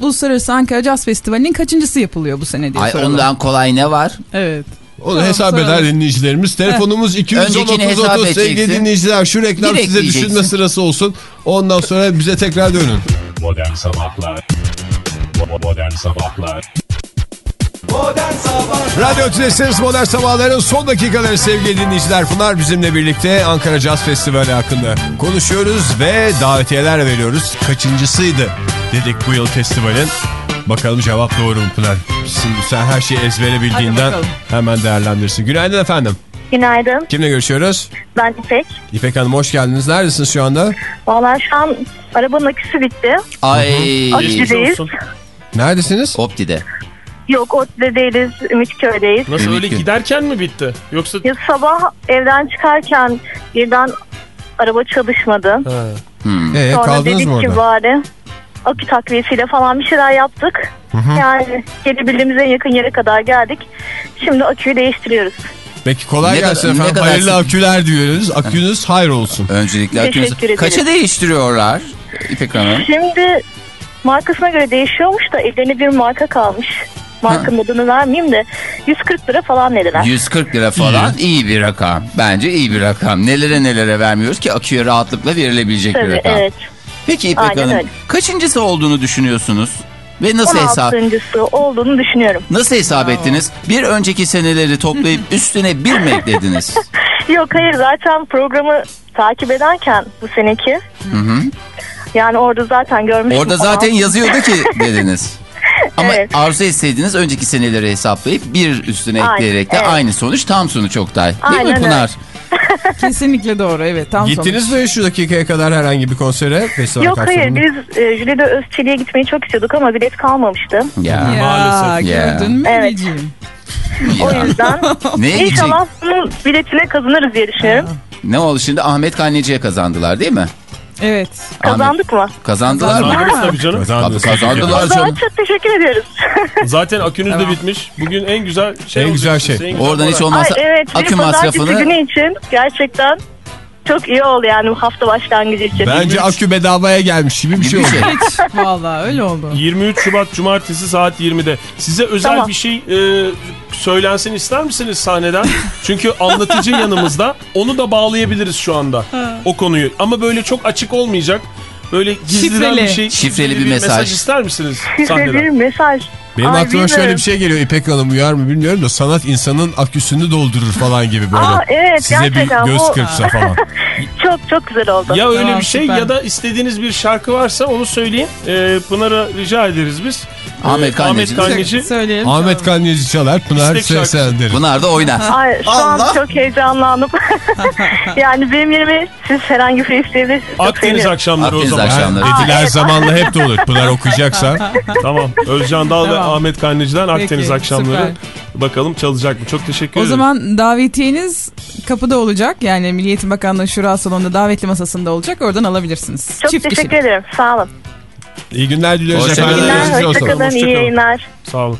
Speaker 6: Uluslararası Ankara Jazz Festivali'nin kaçıncısı yapılıyor bu sene diye
Speaker 2: Ay
Speaker 6: soralım.
Speaker 2: ondan kolay ne var?
Speaker 6: Evet.
Speaker 1: Onu
Speaker 6: Tamam,
Speaker 1: hesap eder dinleyicilerimiz. Telefonumuz 210
Speaker 2: Öncekini
Speaker 1: 30
Speaker 2: hesap
Speaker 1: 30 sevgili dinleyiciler. Şu reklam
Speaker 2: Direkt
Speaker 1: size
Speaker 2: diyeceksin.
Speaker 1: düşünme sırası olsun. Ondan sonra bize tekrar dönün.
Speaker 4: Modern Sabahlar Bo- Modern Sabahlar
Speaker 1: Radyo Tülesi'niz Modern Sabahların son dakikaları sevgili dinleyiciler. Pınar bizimle birlikte Ankara Jazz Festivali hakkında konuşuyoruz ve davetiyeler veriyoruz. Kaçıncısıydı dedik bu yıl festivalin. Bakalım cevap doğru mu Pınar? Şimdi sen her şeyi ezbere bildiğinden hemen değerlendirsin. Günaydın efendim.
Speaker 7: Günaydın.
Speaker 1: Kimle görüşüyoruz?
Speaker 7: Ben İpek.
Speaker 1: İpek Hanım hoş geldiniz. Neredesiniz şu anda?
Speaker 7: Valla şu an arabanın aküsü bitti.
Speaker 2: Ay.
Speaker 3: Olsun.
Speaker 1: Neredesiniz?
Speaker 2: Opti'de.
Speaker 7: Yok ODTÜ'de değiliz. Ümitköy'deyiz.
Speaker 3: Nasıl öyle giderken mi bitti? Yoksa
Speaker 7: Ya sabah evden çıkarken birden araba çalışmadı.
Speaker 3: Ha.
Speaker 2: Hmm.
Speaker 1: Ee,
Speaker 7: Sonra
Speaker 1: kaldınız
Speaker 7: dedik
Speaker 1: mı
Speaker 7: ki
Speaker 1: orada?
Speaker 7: bari akü takviyesiyle falan bir şeyler yaptık. Yani gelebildiğimiz en yakın yere kadar geldik. Şimdi aküyü değiştiriyoruz.
Speaker 1: Peki kolay
Speaker 2: Ne
Speaker 1: gelsin
Speaker 2: kadar- ne
Speaker 1: efendim.
Speaker 2: kadar
Speaker 1: Hayırlı aküler diyoruz. Akünüz hayır olsun.
Speaker 2: Öncelikle
Speaker 7: Teşekkür ederim.
Speaker 2: Kaça değiştiriyorlar İpek Hanım?
Speaker 7: Şimdi markasına göre değişiyormuş da ellerine bir marka kalmış. Markanın adını vermeyeyim de 140 lira falan dediler.
Speaker 2: 140 lira falan iyi bir rakam. Bence iyi bir rakam. Nelere nelere vermiyoruz ki aküye rahatlıkla verilebilecek bir
Speaker 7: Tabii
Speaker 2: rakam.
Speaker 7: evet.
Speaker 2: Peki İpek
Speaker 7: Aynen
Speaker 2: Hanım
Speaker 7: öyle.
Speaker 2: kaçıncısı olduğunu düşünüyorsunuz? Ve nasıl hesap
Speaker 7: 16.sı olduğunu düşünüyorum.
Speaker 2: nasıl hesap ettiniz? Bir önceki seneleri toplayıp <laughs> üstüne bir mi eklediniz? <laughs>
Speaker 7: Yok hayır zaten programı takip ederken bu seneki
Speaker 2: Hı hı.
Speaker 7: yani orada zaten görmüştüm.
Speaker 2: Orada zaten yazıyordu ki <laughs> dediniz. Ama
Speaker 7: Evet.
Speaker 2: arzu etseydiniz önceki seneleri hesaplayıp bir üstüne
Speaker 7: Aynen,
Speaker 2: ekleyerek de
Speaker 7: evet.
Speaker 2: ayne sonuç tam sonuç Oktay. Değil mi
Speaker 7: Aynen
Speaker 2: Pınar? <laughs>
Speaker 6: Kesinlikle doğru evet tam
Speaker 1: Gittiniz
Speaker 6: sonuç.
Speaker 1: mi şu dakikaya kadar herhangi bir konsere? Festival
Speaker 7: Yok hayır biz e, Jülide Özçelik'e gitmeyi çok istiyorduk ama bilet kalmamıştı.
Speaker 2: Ya.
Speaker 6: Ya
Speaker 3: Maalesef.
Speaker 2: Ya.
Speaker 6: gördün mü
Speaker 7: Evet.
Speaker 6: Ececiğim?
Speaker 7: O yüzden <laughs> inşallah bunun biletine kazanırız diye düşünüyorum.
Speaker 2: Ne oldu şimdi? Ahmet Kanneci'ye kazandılar değil mi?
Speaker 6: Evet.
Speaker 7: Kazandık mı?
Speaker 2: Kazandılar mı?
Speaker 3: Kazandınız tabii canım.
Speaker 2: Tabii kazandılar canım.
Speaker 7: çok teşekkür ediyoruz. <laughs>
Speaker 3: Zaten akünüz de bitmiş. Bugün en güzel şey
Speaker 1: En güzel
Speaker 3: olacak
Speaker 1: şey.
Speaker 3: işte, en güzel
Speaker 2: Oradan hiç
Speaker 3: moral.
Speaker 7: Ay
Speaker 2: olmazsa
Speaker 7: evet
Speaker 2: akü
Speaker 7: bir pazartesi
Speaker 2: masrafını
Speaker 7: günü için gerçekten çok iyi oldu yani bu hafta başlangıcı için.
Speaker 1: Bence akü bedavaya gelmiş gibi bir şey oldu.
Speaker 6: Hiç vallahi öyle oldu.
Speaker 3: 23 Şubat Cumartesi saat 20'de. Size özel
Speaker 7: Tamam.
Speaker 3: bir şey e, söylensin ister misiniz sahneden? Çünkü anlatıcı <laughs> yanımızda. Onu da bağlayabiliriz şu anda. O konuyu. Ama böyle çok açık olmayacak. Böyle gizliden
Speaker 6: Şifreli.
Speaker 3: bir şey.
Speaker 2: Şifreli bir mesaj.
Speaker 3: ister misiniz
Speaker 7: Size
Speaker 3: sahneden?
Speaker 7: bir mesaj.
Speaker 1: Benim
Speaker 7: Ay,
Speaker 1: aklıma şöyle
Speaker 7: bilmiyorum.
Speaker 1: bir şey geliyor. İpek Hanım uyar mı bilmiyorum da sanat insanın aküsünü doldurur falan gibi böyle.
Speaker 7: Aa, evet,
Speaker 1: Size bir göz
Speaker 7: bu-
Speaker 1: kırpsa falan. <laughs>
Speaker 7: Çok çok güzel oldu.
Speaker 3: Ya öyle
Speaker 6: Tamam,
Speaker 3: bir şey
Speaker 6: süper.
Speaker 3: ya da istediğiniz bir şarkı varsa onu söyleyin. E, Pınar'a rica ederiz biz. E,
Speaker 2: Ahmet.
Speaker 3: Ahmet.
Speaker 6: Söyleyelim.
Speaker 1: Ahmet Kanyeci çalar, Pınar
Speaker 3: İstek şarkısı.
Speaker 1: seslendirir.
Speaker 2: Bunlar da oynar.
Speaker 7: Ay, şu
Speaker 2: Allah.
Speaker 7: an çok heyecanlandım. <laughs> yani benim yerime siz herhangi bir şey isteyebilirsiniz. Çok
Speaker 3: Akdeniz
Speaker 7: sevinirim.
Speaker 3: akşamları o
Speaker 2: Akdeniz
Speaker 3: zaman.
Speaker 2: akşamları.
Speaker 1: Yani
Speaker 7: Aa,
Speaker 1: Ediler
Speaker 7: evet.
Speaker 1: zamanla hep de olur. Pınar <laughs> okuyacaksa.
Speaker 3: Tamam. Özcan Dal ve
Speaker 6: Tamam.
Speaker 3: Ahmet Kanneci'den
Speaker 6: Peki,
Speaker 3: Akdeniz akşamları.
Speaker 6: süper.
Speaker 3: Bakalım çalacak mı? Çok teşekkür
Speaker 6: O
Speaker 3: ederim.
Speaker 6: zaman davetiyeniz kapıda olacak. Yani Milli Eğitim Bakanlığı Şura Salonu'nda davetli masasında olacak. Oradan alabilirsiniz.
Speaker 7: Çok
Speaker 6: Çift
Speaker 7: teşekkür
Speaker 6: kişilik.
Speaker 7: ederim. Sağ olun.
Speaker 1: İyi günler diliyoruz
Speaker 2: Hoşça
Speaker 1: efendim.
Speaker 2: kalın.
Speaker 7: Günler, hoşçakalın.
Speaker 3: Hoşça
Speaker 7: iyi yayınlar.
Speaker 3: Sağ olun.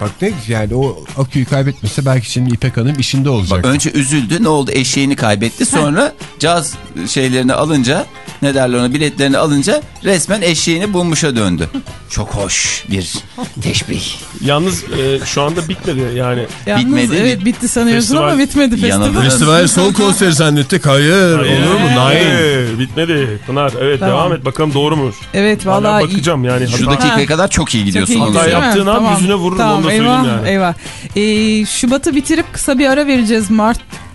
Speaker 1: Bak ne yani o aküyü kaybetmese belki şimdi İpek Hanım işinde olacak.
Speaker 2: Önce üzüldü ne oldu eşeğini kaybetti sonra caz şeylerini alınca ne derler ona biletlerini alınca resmen eşeğini bulmuşa döndü. Çok hoş bir teşbih.
Speaker 3: Yalnız e, şu anda bitmedi yani.
Speaker 6: Yalnız
Speaker 2: Bitmedi,
Speaker 6: evet
Speaker 2: bit-
Speaker 6: bitti sanıyorsun
Speaker 3: Festival
Speaker 6: ama bitmedi festival.
Speaker 2: yanıldı.
Speaker 1: Festival son konseri zannettik. Hayır, olur mu?
Speaker 3: Hayır, bitmedi. Pınar evet
Speaker 6: Tamam.
Speaker 3: devam et bakalım doğru mu?
Speaker 6: Evet
Speaker 3: Hala
Speaker 6: vallahi
Speaker 3: bakacağım yani.
Speaker 2: Şu
Speaker 3: hata-
Speaker 2: dakikaya kadar çok iyi gidiyorsun.
Speaker 6: Çok iyi
Speaker 3: Hata
Speaker 2: söyleyeyim.
Speaker 3: yaptığın an yüzüne vururum, onu da söyleyeyim
Speaker 6: eyvah,
Speaker 3: yani.
Speaker 6: Eyvah. Ee, Şubat'ı bitirip kısa bir ara vereceğiz.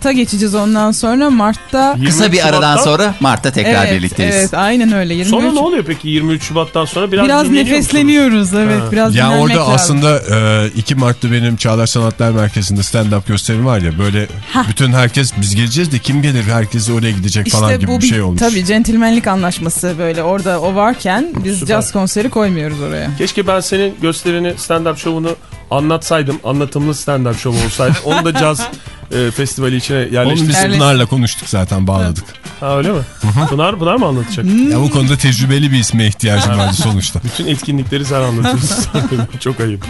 Speaker 6: Mart'ta geçeceğiz ondan sonra. Mart'ta
Speaker 3: 23
Speaker 2: Kısa bir aradan
Speaker 3: Şubat'tan-
Speaker 2: sonra Mart'ta tekrar
Speaker 6: evet,
Speaker 2: birlikteyiz.
Speaker 6: Evet aynen öyle. 23.
Speaker 3: Sonra ne oluyor peki 23 Şubat'tan sonra? Biraz,
Speaker 6: Biraz
Speaker 3: dinleniyor musunuz?
Speaker 6: nefesleniyoruz evet.
Speaker 3: Ha.
Speaker 6: Biraz
Speaker 1: Ya orada
Speaker 6: lazım.
Speaker 1: aslında e, 2 Mart'ta benim Çağlar Sanatlar Merkezi'nde stand-up gösterim var ya böyle bütün herkes biz geleceğiz de kim gelir herkes oraya gidecek falan gibi
Speaker 6: bu
Speaker 1: bir şey olmuş.
Speaker 6: Tabii centilmenlik anlaşması böyle orada o varken biz
Speaker 3: Süper.
Speaker 6: caz konseri koymuyoruz oraya.
Speaker 3: Keşke ben senin gösterini, stand-up şovunu anlatsaydım. Anlatımlı stand-up şov olsaydı. Onu da caz e, festivali içine
Speaker 1: Onu biz Pınar'la konuştuk zaten bağladık.
Speaker 3: Ha öyle mi? Pınar, Pınar mı anlatacak?
Speaker 1: Ya bu konuda tecrübeli bir isme ihtiyacım vardı sonuçta.
Speaker 3: Bütün etkinlikleri sen anlatıyorsun. <laughs> <laughs> çok ayıp.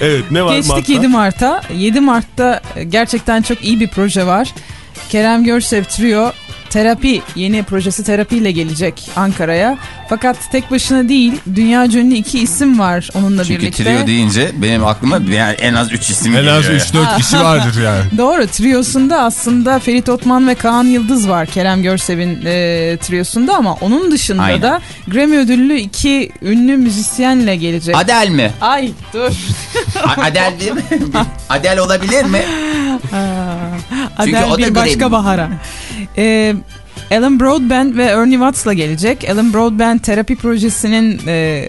Speaker 3: Evet ne var
Speaker 6: Geçtik
Speaker 3: Mart'ta?
Speaker 6: 7 Mart'a. 7 Mart'ta gerçekten çok iyi bir proje var. Kerem Görsev Trio terapi yeni projesi terapiyle gelecek Ankara'ya. Fakat tek başına değil dünya ünlü iki isim var onunla
Speaker 2: Çünkü
Speaker 6: birlikte.
Speaker 2: trio deyince benim aklıma yani en az 3 isim
Speaker 1: En
Speaker 2: geliyor.
Speaker 1: az
Speaker 2: ya.
Speaker 1: 3-4 kişi vardır yani. <laughs>
Speaker 6: Doğru triosunda aslında Ferit Otman ve Kaan Yıldız var Kerem Görsev'in e, triosunda ama onun dışında
Speaker 2: Aynen.
Speaker 6: da Grammy ödüllü iki ünlü müzisyenle gelecek.
Speaker 2: Adel mi?
Speaker 6: Ay dur.
Speaker 2: Adel değil mi? <laughs> Adel olabilir mi? Çünkü
Speaker 6: Adel
Speaker 2: o da
Speaker 6: bir başka bahara. Ee, Alan Broadbent ve Ernie Watts'la gelecek. Alan Broadbent terapi projesinin e,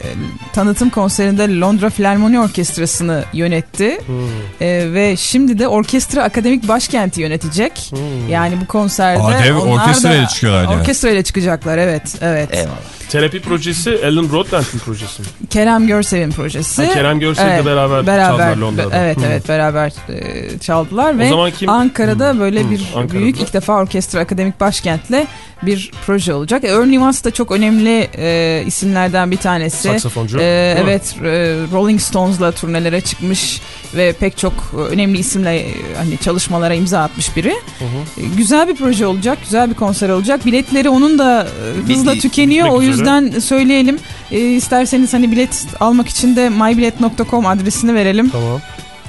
Speaker 6: tanıtım konserinde Londra Filarmoni Orkestrası'nı yönetti.
Speaker 3: Hmm.
Speaker 6: E, ve şimdi de orkestra akademik başkenti yönetecek.
Speaker 3: Hmm.
Speaker 6: Yani bu konserde
Speaker 1: Aa, dev
Speaker 6: onlar
Speaker 1: orkestrayla
Speaker 6: da-
Speaker 1: çıkıyorlar yani.
Speaker 6: Orkestrayla çıkacaklar evet. evet.
Speaker 2: Eyvallah.
Speaker 3: Terapi projesi Alan Broadbent'in projesi mi?
Speaker 6: Kerem Görsev'in projesi.
Speaker 3: Ha, Kerem Görsev'le
Speaker 6: Evet,
Speaker 3: beraber,
Speaker 6: beraber
Speaker 3: çaldılar Londra'da.
Speaker 6: Evet
Speaker 3: Hmm.
Speaker 6: evet beraber e, çaldılar ve
Speaker 3: zaman kim-
Speaker 6: Ankara'da böyle
Speaker 3: Hmm,
Speaker 6: bir
Speaker 3: Ankara'da.
Speaker 6: büyük ilk defa orkestra akademik başkentle bir proje olacak. E, Ernie Watts da çok önemli e, isimlerden bir tanesi.
Speaker 3: Saksafoncu.
Speaker 6: E, evet e, Rolling Stones'la turnelere çıkmış ve pek çok önemli isimle e, hani çalışmalara imza atmış biri.
Speaker 3: Hı hı.
Speaker 6: E, Güzel bir proje olacak, güzel bir konser olacak. Biletleri onun da e, hızla
Speaker 2: Bitti-
Speaker 6: tükeniyor. O
Speaker 3: üzere.
Speaker 6: yüzden söyleyelim. E, isterseniz hani bilet almak için de mybilet.com adresini verelim
Speaker 3: Tamam.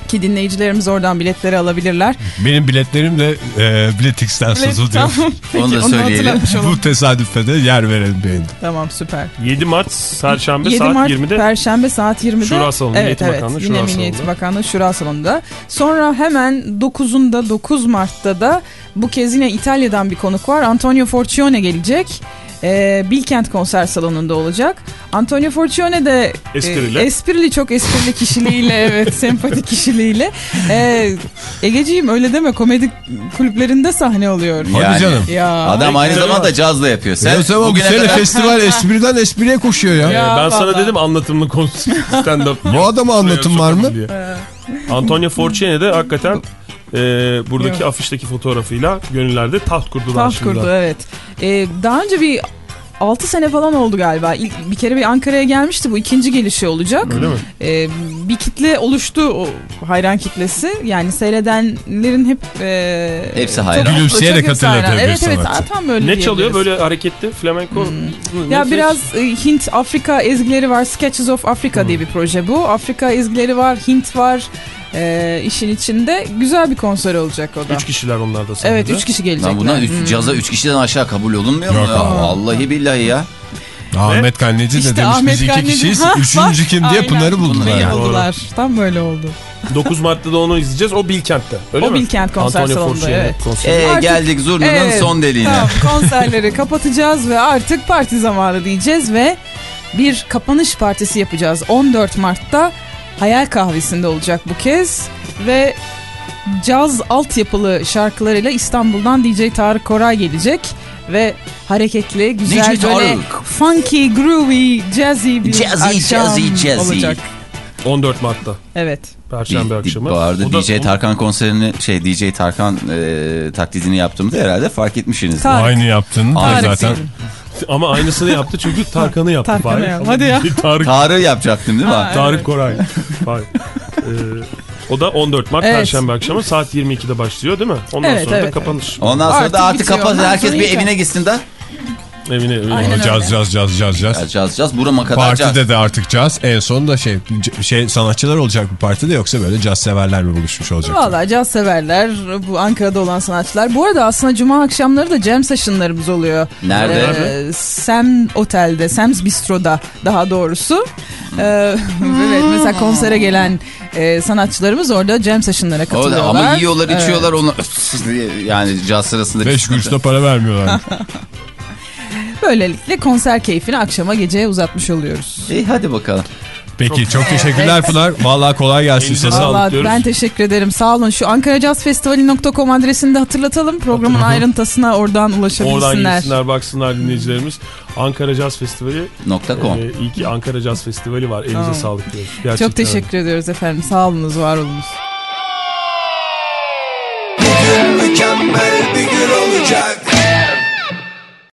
Speaker 6: Ki dinleyicilerimiz oradan biletleri alabilirler.
Speaker 1: Benim biletlerim de e, Biletix'ten satılıyor.
Speaker 6: tamam. <laughs>
Speaker 2: Onu da
Speaker 6: Peki,
Speaker 2: söyleyelim.
Speaker 6: olalım.
Speaker 1: Bu tesadüfe de yer verelim beğendim.
Speaker 6: tamam süper.
Speaker 3: 7 Mart Perşembe
Speaker 6: 7
Speaker 3: saat
Speaker 6: Mart
Speaker 3: 20'de.
Speaker 6: Perşembe saat 20'de.
Speaker 3: Şura Salonu,
Speaker 6: Evet
Speaker 3: Eğitim
Speaker 6: evet.
Speaker 3: Bakanlığı
Speaker 6: Yine
Speaker 3: Şura
Speaker 6: Milli Eğitim
Speaker 3: Salonu'nda.
Speaker 6: Bakanlığı Şura Salonu'nda. Sonra hemen 9'unda 9 Mart'ta da bu kez yine İtalya'dan bir konuk var. Antonio Forcione gelecek. Ee, Bilkent Konser Salonu'nda olacak. Antonio Forcione de
Speaker 3: Esprili.
Speaker 6: e, esprili çok esprili kişiliğiyle <laughs> evet sempatik kişiliğiyle. Ee, Egeciğim öyle deme komedi kulüplerinde sahne oluyor.
Speaker 1: Hadi
Speaker 2: Yani.
Speaker 1: canım.
Speaker 6: Ya.
Speaker 2: Adam aynı zamanda
Speaker 3: var.
Speaker 2: cazla yapıyor.
Speaker 1: Sen bu
Speaker 2: bugüne
Speaker 1: sene
Speaker 2: kadar
Speaker 1: festival <laughs> espriden espriye koşuyor ya.
Speaker 3: Ee,
Speaker 6: Ya,
Speaker 3: ben sana
Speaker 6: vallahi.
Speaker 3: dedim anlatımlı konu stand-up.
Speaker 1: Bu adama anlatım var mı?
Speaker 3: Antonio Forcione de hakikaten e, buradaki afişteki fotoğrafıyla gönüllerde taht kurdular
Speaker 6: Taht
Speaker 3: şimdiden.
Speaker 6: kurdu evet. Ee, daha önce bir 6 sene falan oldu galiba. İlk, bir kere bir Ankara'ya gelmişti. Bu ikinci gelişi olacak.
Speaker 3: Öyle mi?
Speaker 6: Ee, bir kitle oluştu o hayran kitlesi. Yani seyredenlerin hep e,
Speaker 2: Hepsi hayran.
Speaker 1: Gülümseyerek bir
Speaker 6: Evet evet tam böyle
Speaker 3: Ne çalıyor böyle hareketli flamenko?
Speaker 6: Ya
Speaker 3: Ne-
Speaker 6: biraz e, Hint Afrika ezgileri var. Sketches of Africa diye bir proje bu. Afrika ezgileri var, Hint var. Ee, işin içinde güzel bir konser olacak o da.
Speaker 3: Üç kişiler onlar da sahnede.
Speaker 6: Evet 3 kişi gelecekler.
Speaker 2: Lan bunlar üç,
Speaker 6: Hmm.
Speaker 2: caza 3 kişiden aşağı kabul olunmuyor mu? Ya? Vallahi billahi ya.
Speaker 1: Ahmet Kanneci de
Speaker 6: İşte
Speaker 1: demiş
Speaker 6: Ahmet
Speaker 1: biz iki
Speaker 6: Kanneci-
Speaker 1: kişiyiz.
Speaker 6: Ha,
Speaker 1: Üçüncü
Speaker 6: bak,
Speaker 1: kim diye
Speaker 6: aynen.
Speaker 1: Pınar'ı buldular.
Speaker 6: Beni
Speaker 1: yani.
Speaker 6: buldular. Tam böyle oldu.
Speaker 3: 9 Mart'ta da onu izleyeceğiz. O Bilkent'te. Öyle
Speaker 6: O
Speaker 3: mi?
Speaker 6: Bilkent konser
Speaker 3: Antonio
Speaker 6: salonunda, evet.
Speaker 3: konseri.
Speaker 2: Ee,
Speaker 6: Artık-
Speaker 2: geldik zurnanın
Speaker 6: Evet,
Speaker 2: son deliğine.
Speaker 6: Tamam <laughs> konserleri kapatacağız ve artık parti zamanı diyeceğiz ve bir kapanış partisi yapacağız. 14 Mart'ta Hayal Kahvesi'nde olacak bu kez ve caz altyapılı şarkılarıyla İstanbul'dan DJ Tarık Koray gelecek ve hareketli, güzel
Speaker 2: DJ
Speaker 6: böyle
Speaker 2: Tarık.
Speaker 6: funky, groovy, jazzy bir
Speaker 2: Jazzy,
Speaker 6: akşam
Speaker 2: jazzy, jazzy.
Speaker 6: olacak.
Speaker 3: 14 Mart'ta.
Speaker 6: Evet.
Speaker 3: Perşembe
Speaker 2: Bir-
Speaker 3: akşamı.
Speaker 2: Bu arada
Speaker 3: O da-
Speaker 2: DJ Tarkan konserini şey DJ Tarkan e, taklidini yaptığımda herhalde fark etmişsiniz.
Speaker 6: Tarık.
Speaker 1: Aynı yaptığını
Speaker 2: Tarık
Speaker 1: zaten.
Speaker 3: Ama aynısını yaptı çünkü Tarkan'ı yaptı.
Speaker 6: Tarkan'ı yaptı. Hadi ya.
Speaker 3: Tarık,
Speaker 2: Tarık yapacaktım değil mi?
Speaker 6: Ha,
Speaker 3: Tarık Koray. Ee, o da 14 Mart
Speaker 6: Evet.
Speaker 3: Perşembe akşamı saat 22'de başlıyor değil mi? Ondan
Speaker 6: Evet,
Speaker 3: sonra da
Speaker 6: evet,
Speaker 3: kapanış.
Speaker 2: Ondan sonra
Speaker 6: Artık
Speaker 2: da artık
Speaker 6: Ondan
Speaker 2: herkes bir evine gitsin de.
Speaker 3: Evine, evine.
Speaker 6: Aynen öyle.
Speaker 1: Caz caz caz caz caz.
Speaker 2: Ya Caz caz burama kadar caz.
Speaker 1: Partide de artık caz. En son da şey şey sanatçılar olacak bu partide yoksa böyle caz severler mi buluşmuş olacak?
Speaker 6: Valla caz severler, bu Ankara'da olan sanatçılar. Bu arada aslında cuma akşamları da jam session'larımız oluyor.
Speaker 2: Nerede?
Speaker 6: Ee, Sam Otel'de, Sam's Bistro'da daha doğrusu. Ee, <laughs> evet mesela konsere gelen e, sanatçılarımız orada jam session'lara
Speaker 2: Orada
Speaker 6: katılıyorlar.
Speaker 2: ama yiyorlar
Speaker 6: Evet.
Speaker 2: içiyorlar onu <laughs> yani caz sırasında.
Speaker 1: 5 kuruş da para vermiyorlar. <laughs>
Speaker 6: Böylelikle konser keyfini akşama geceye uzatmış oluyoruz.
Speaker 2: İyi hadi bakalım.
Speaker 1: Peki çok teşekkürler Pınar. Vallahi kolay gelsin
Speaker 3: sağlık.
Speaker 6: Vallahi ben teşekkür ederim. Sağ olun. Şu ankaracazfestivali.com adresini de hatırlatalım. Programın ayrıntısına oradan ulaşabilsinler.
Speaker 3: Oradan gitsinler baksınlar dinleyicilerimiz. Ankara Caz Festivali.
Speaker 2: Com.
Speaker 3: Ee, iyi ki Ankara Caz Festivali var. Elinize
Speaker 6: Tamam.
Speaker 3: sağlık diyoruz. Gerçekten
Speaker 6: Çok teşekkür ediyoruz efendim. Sağ olunuz, var olunuz.
Speaker 8: mükemmel bir gün olacak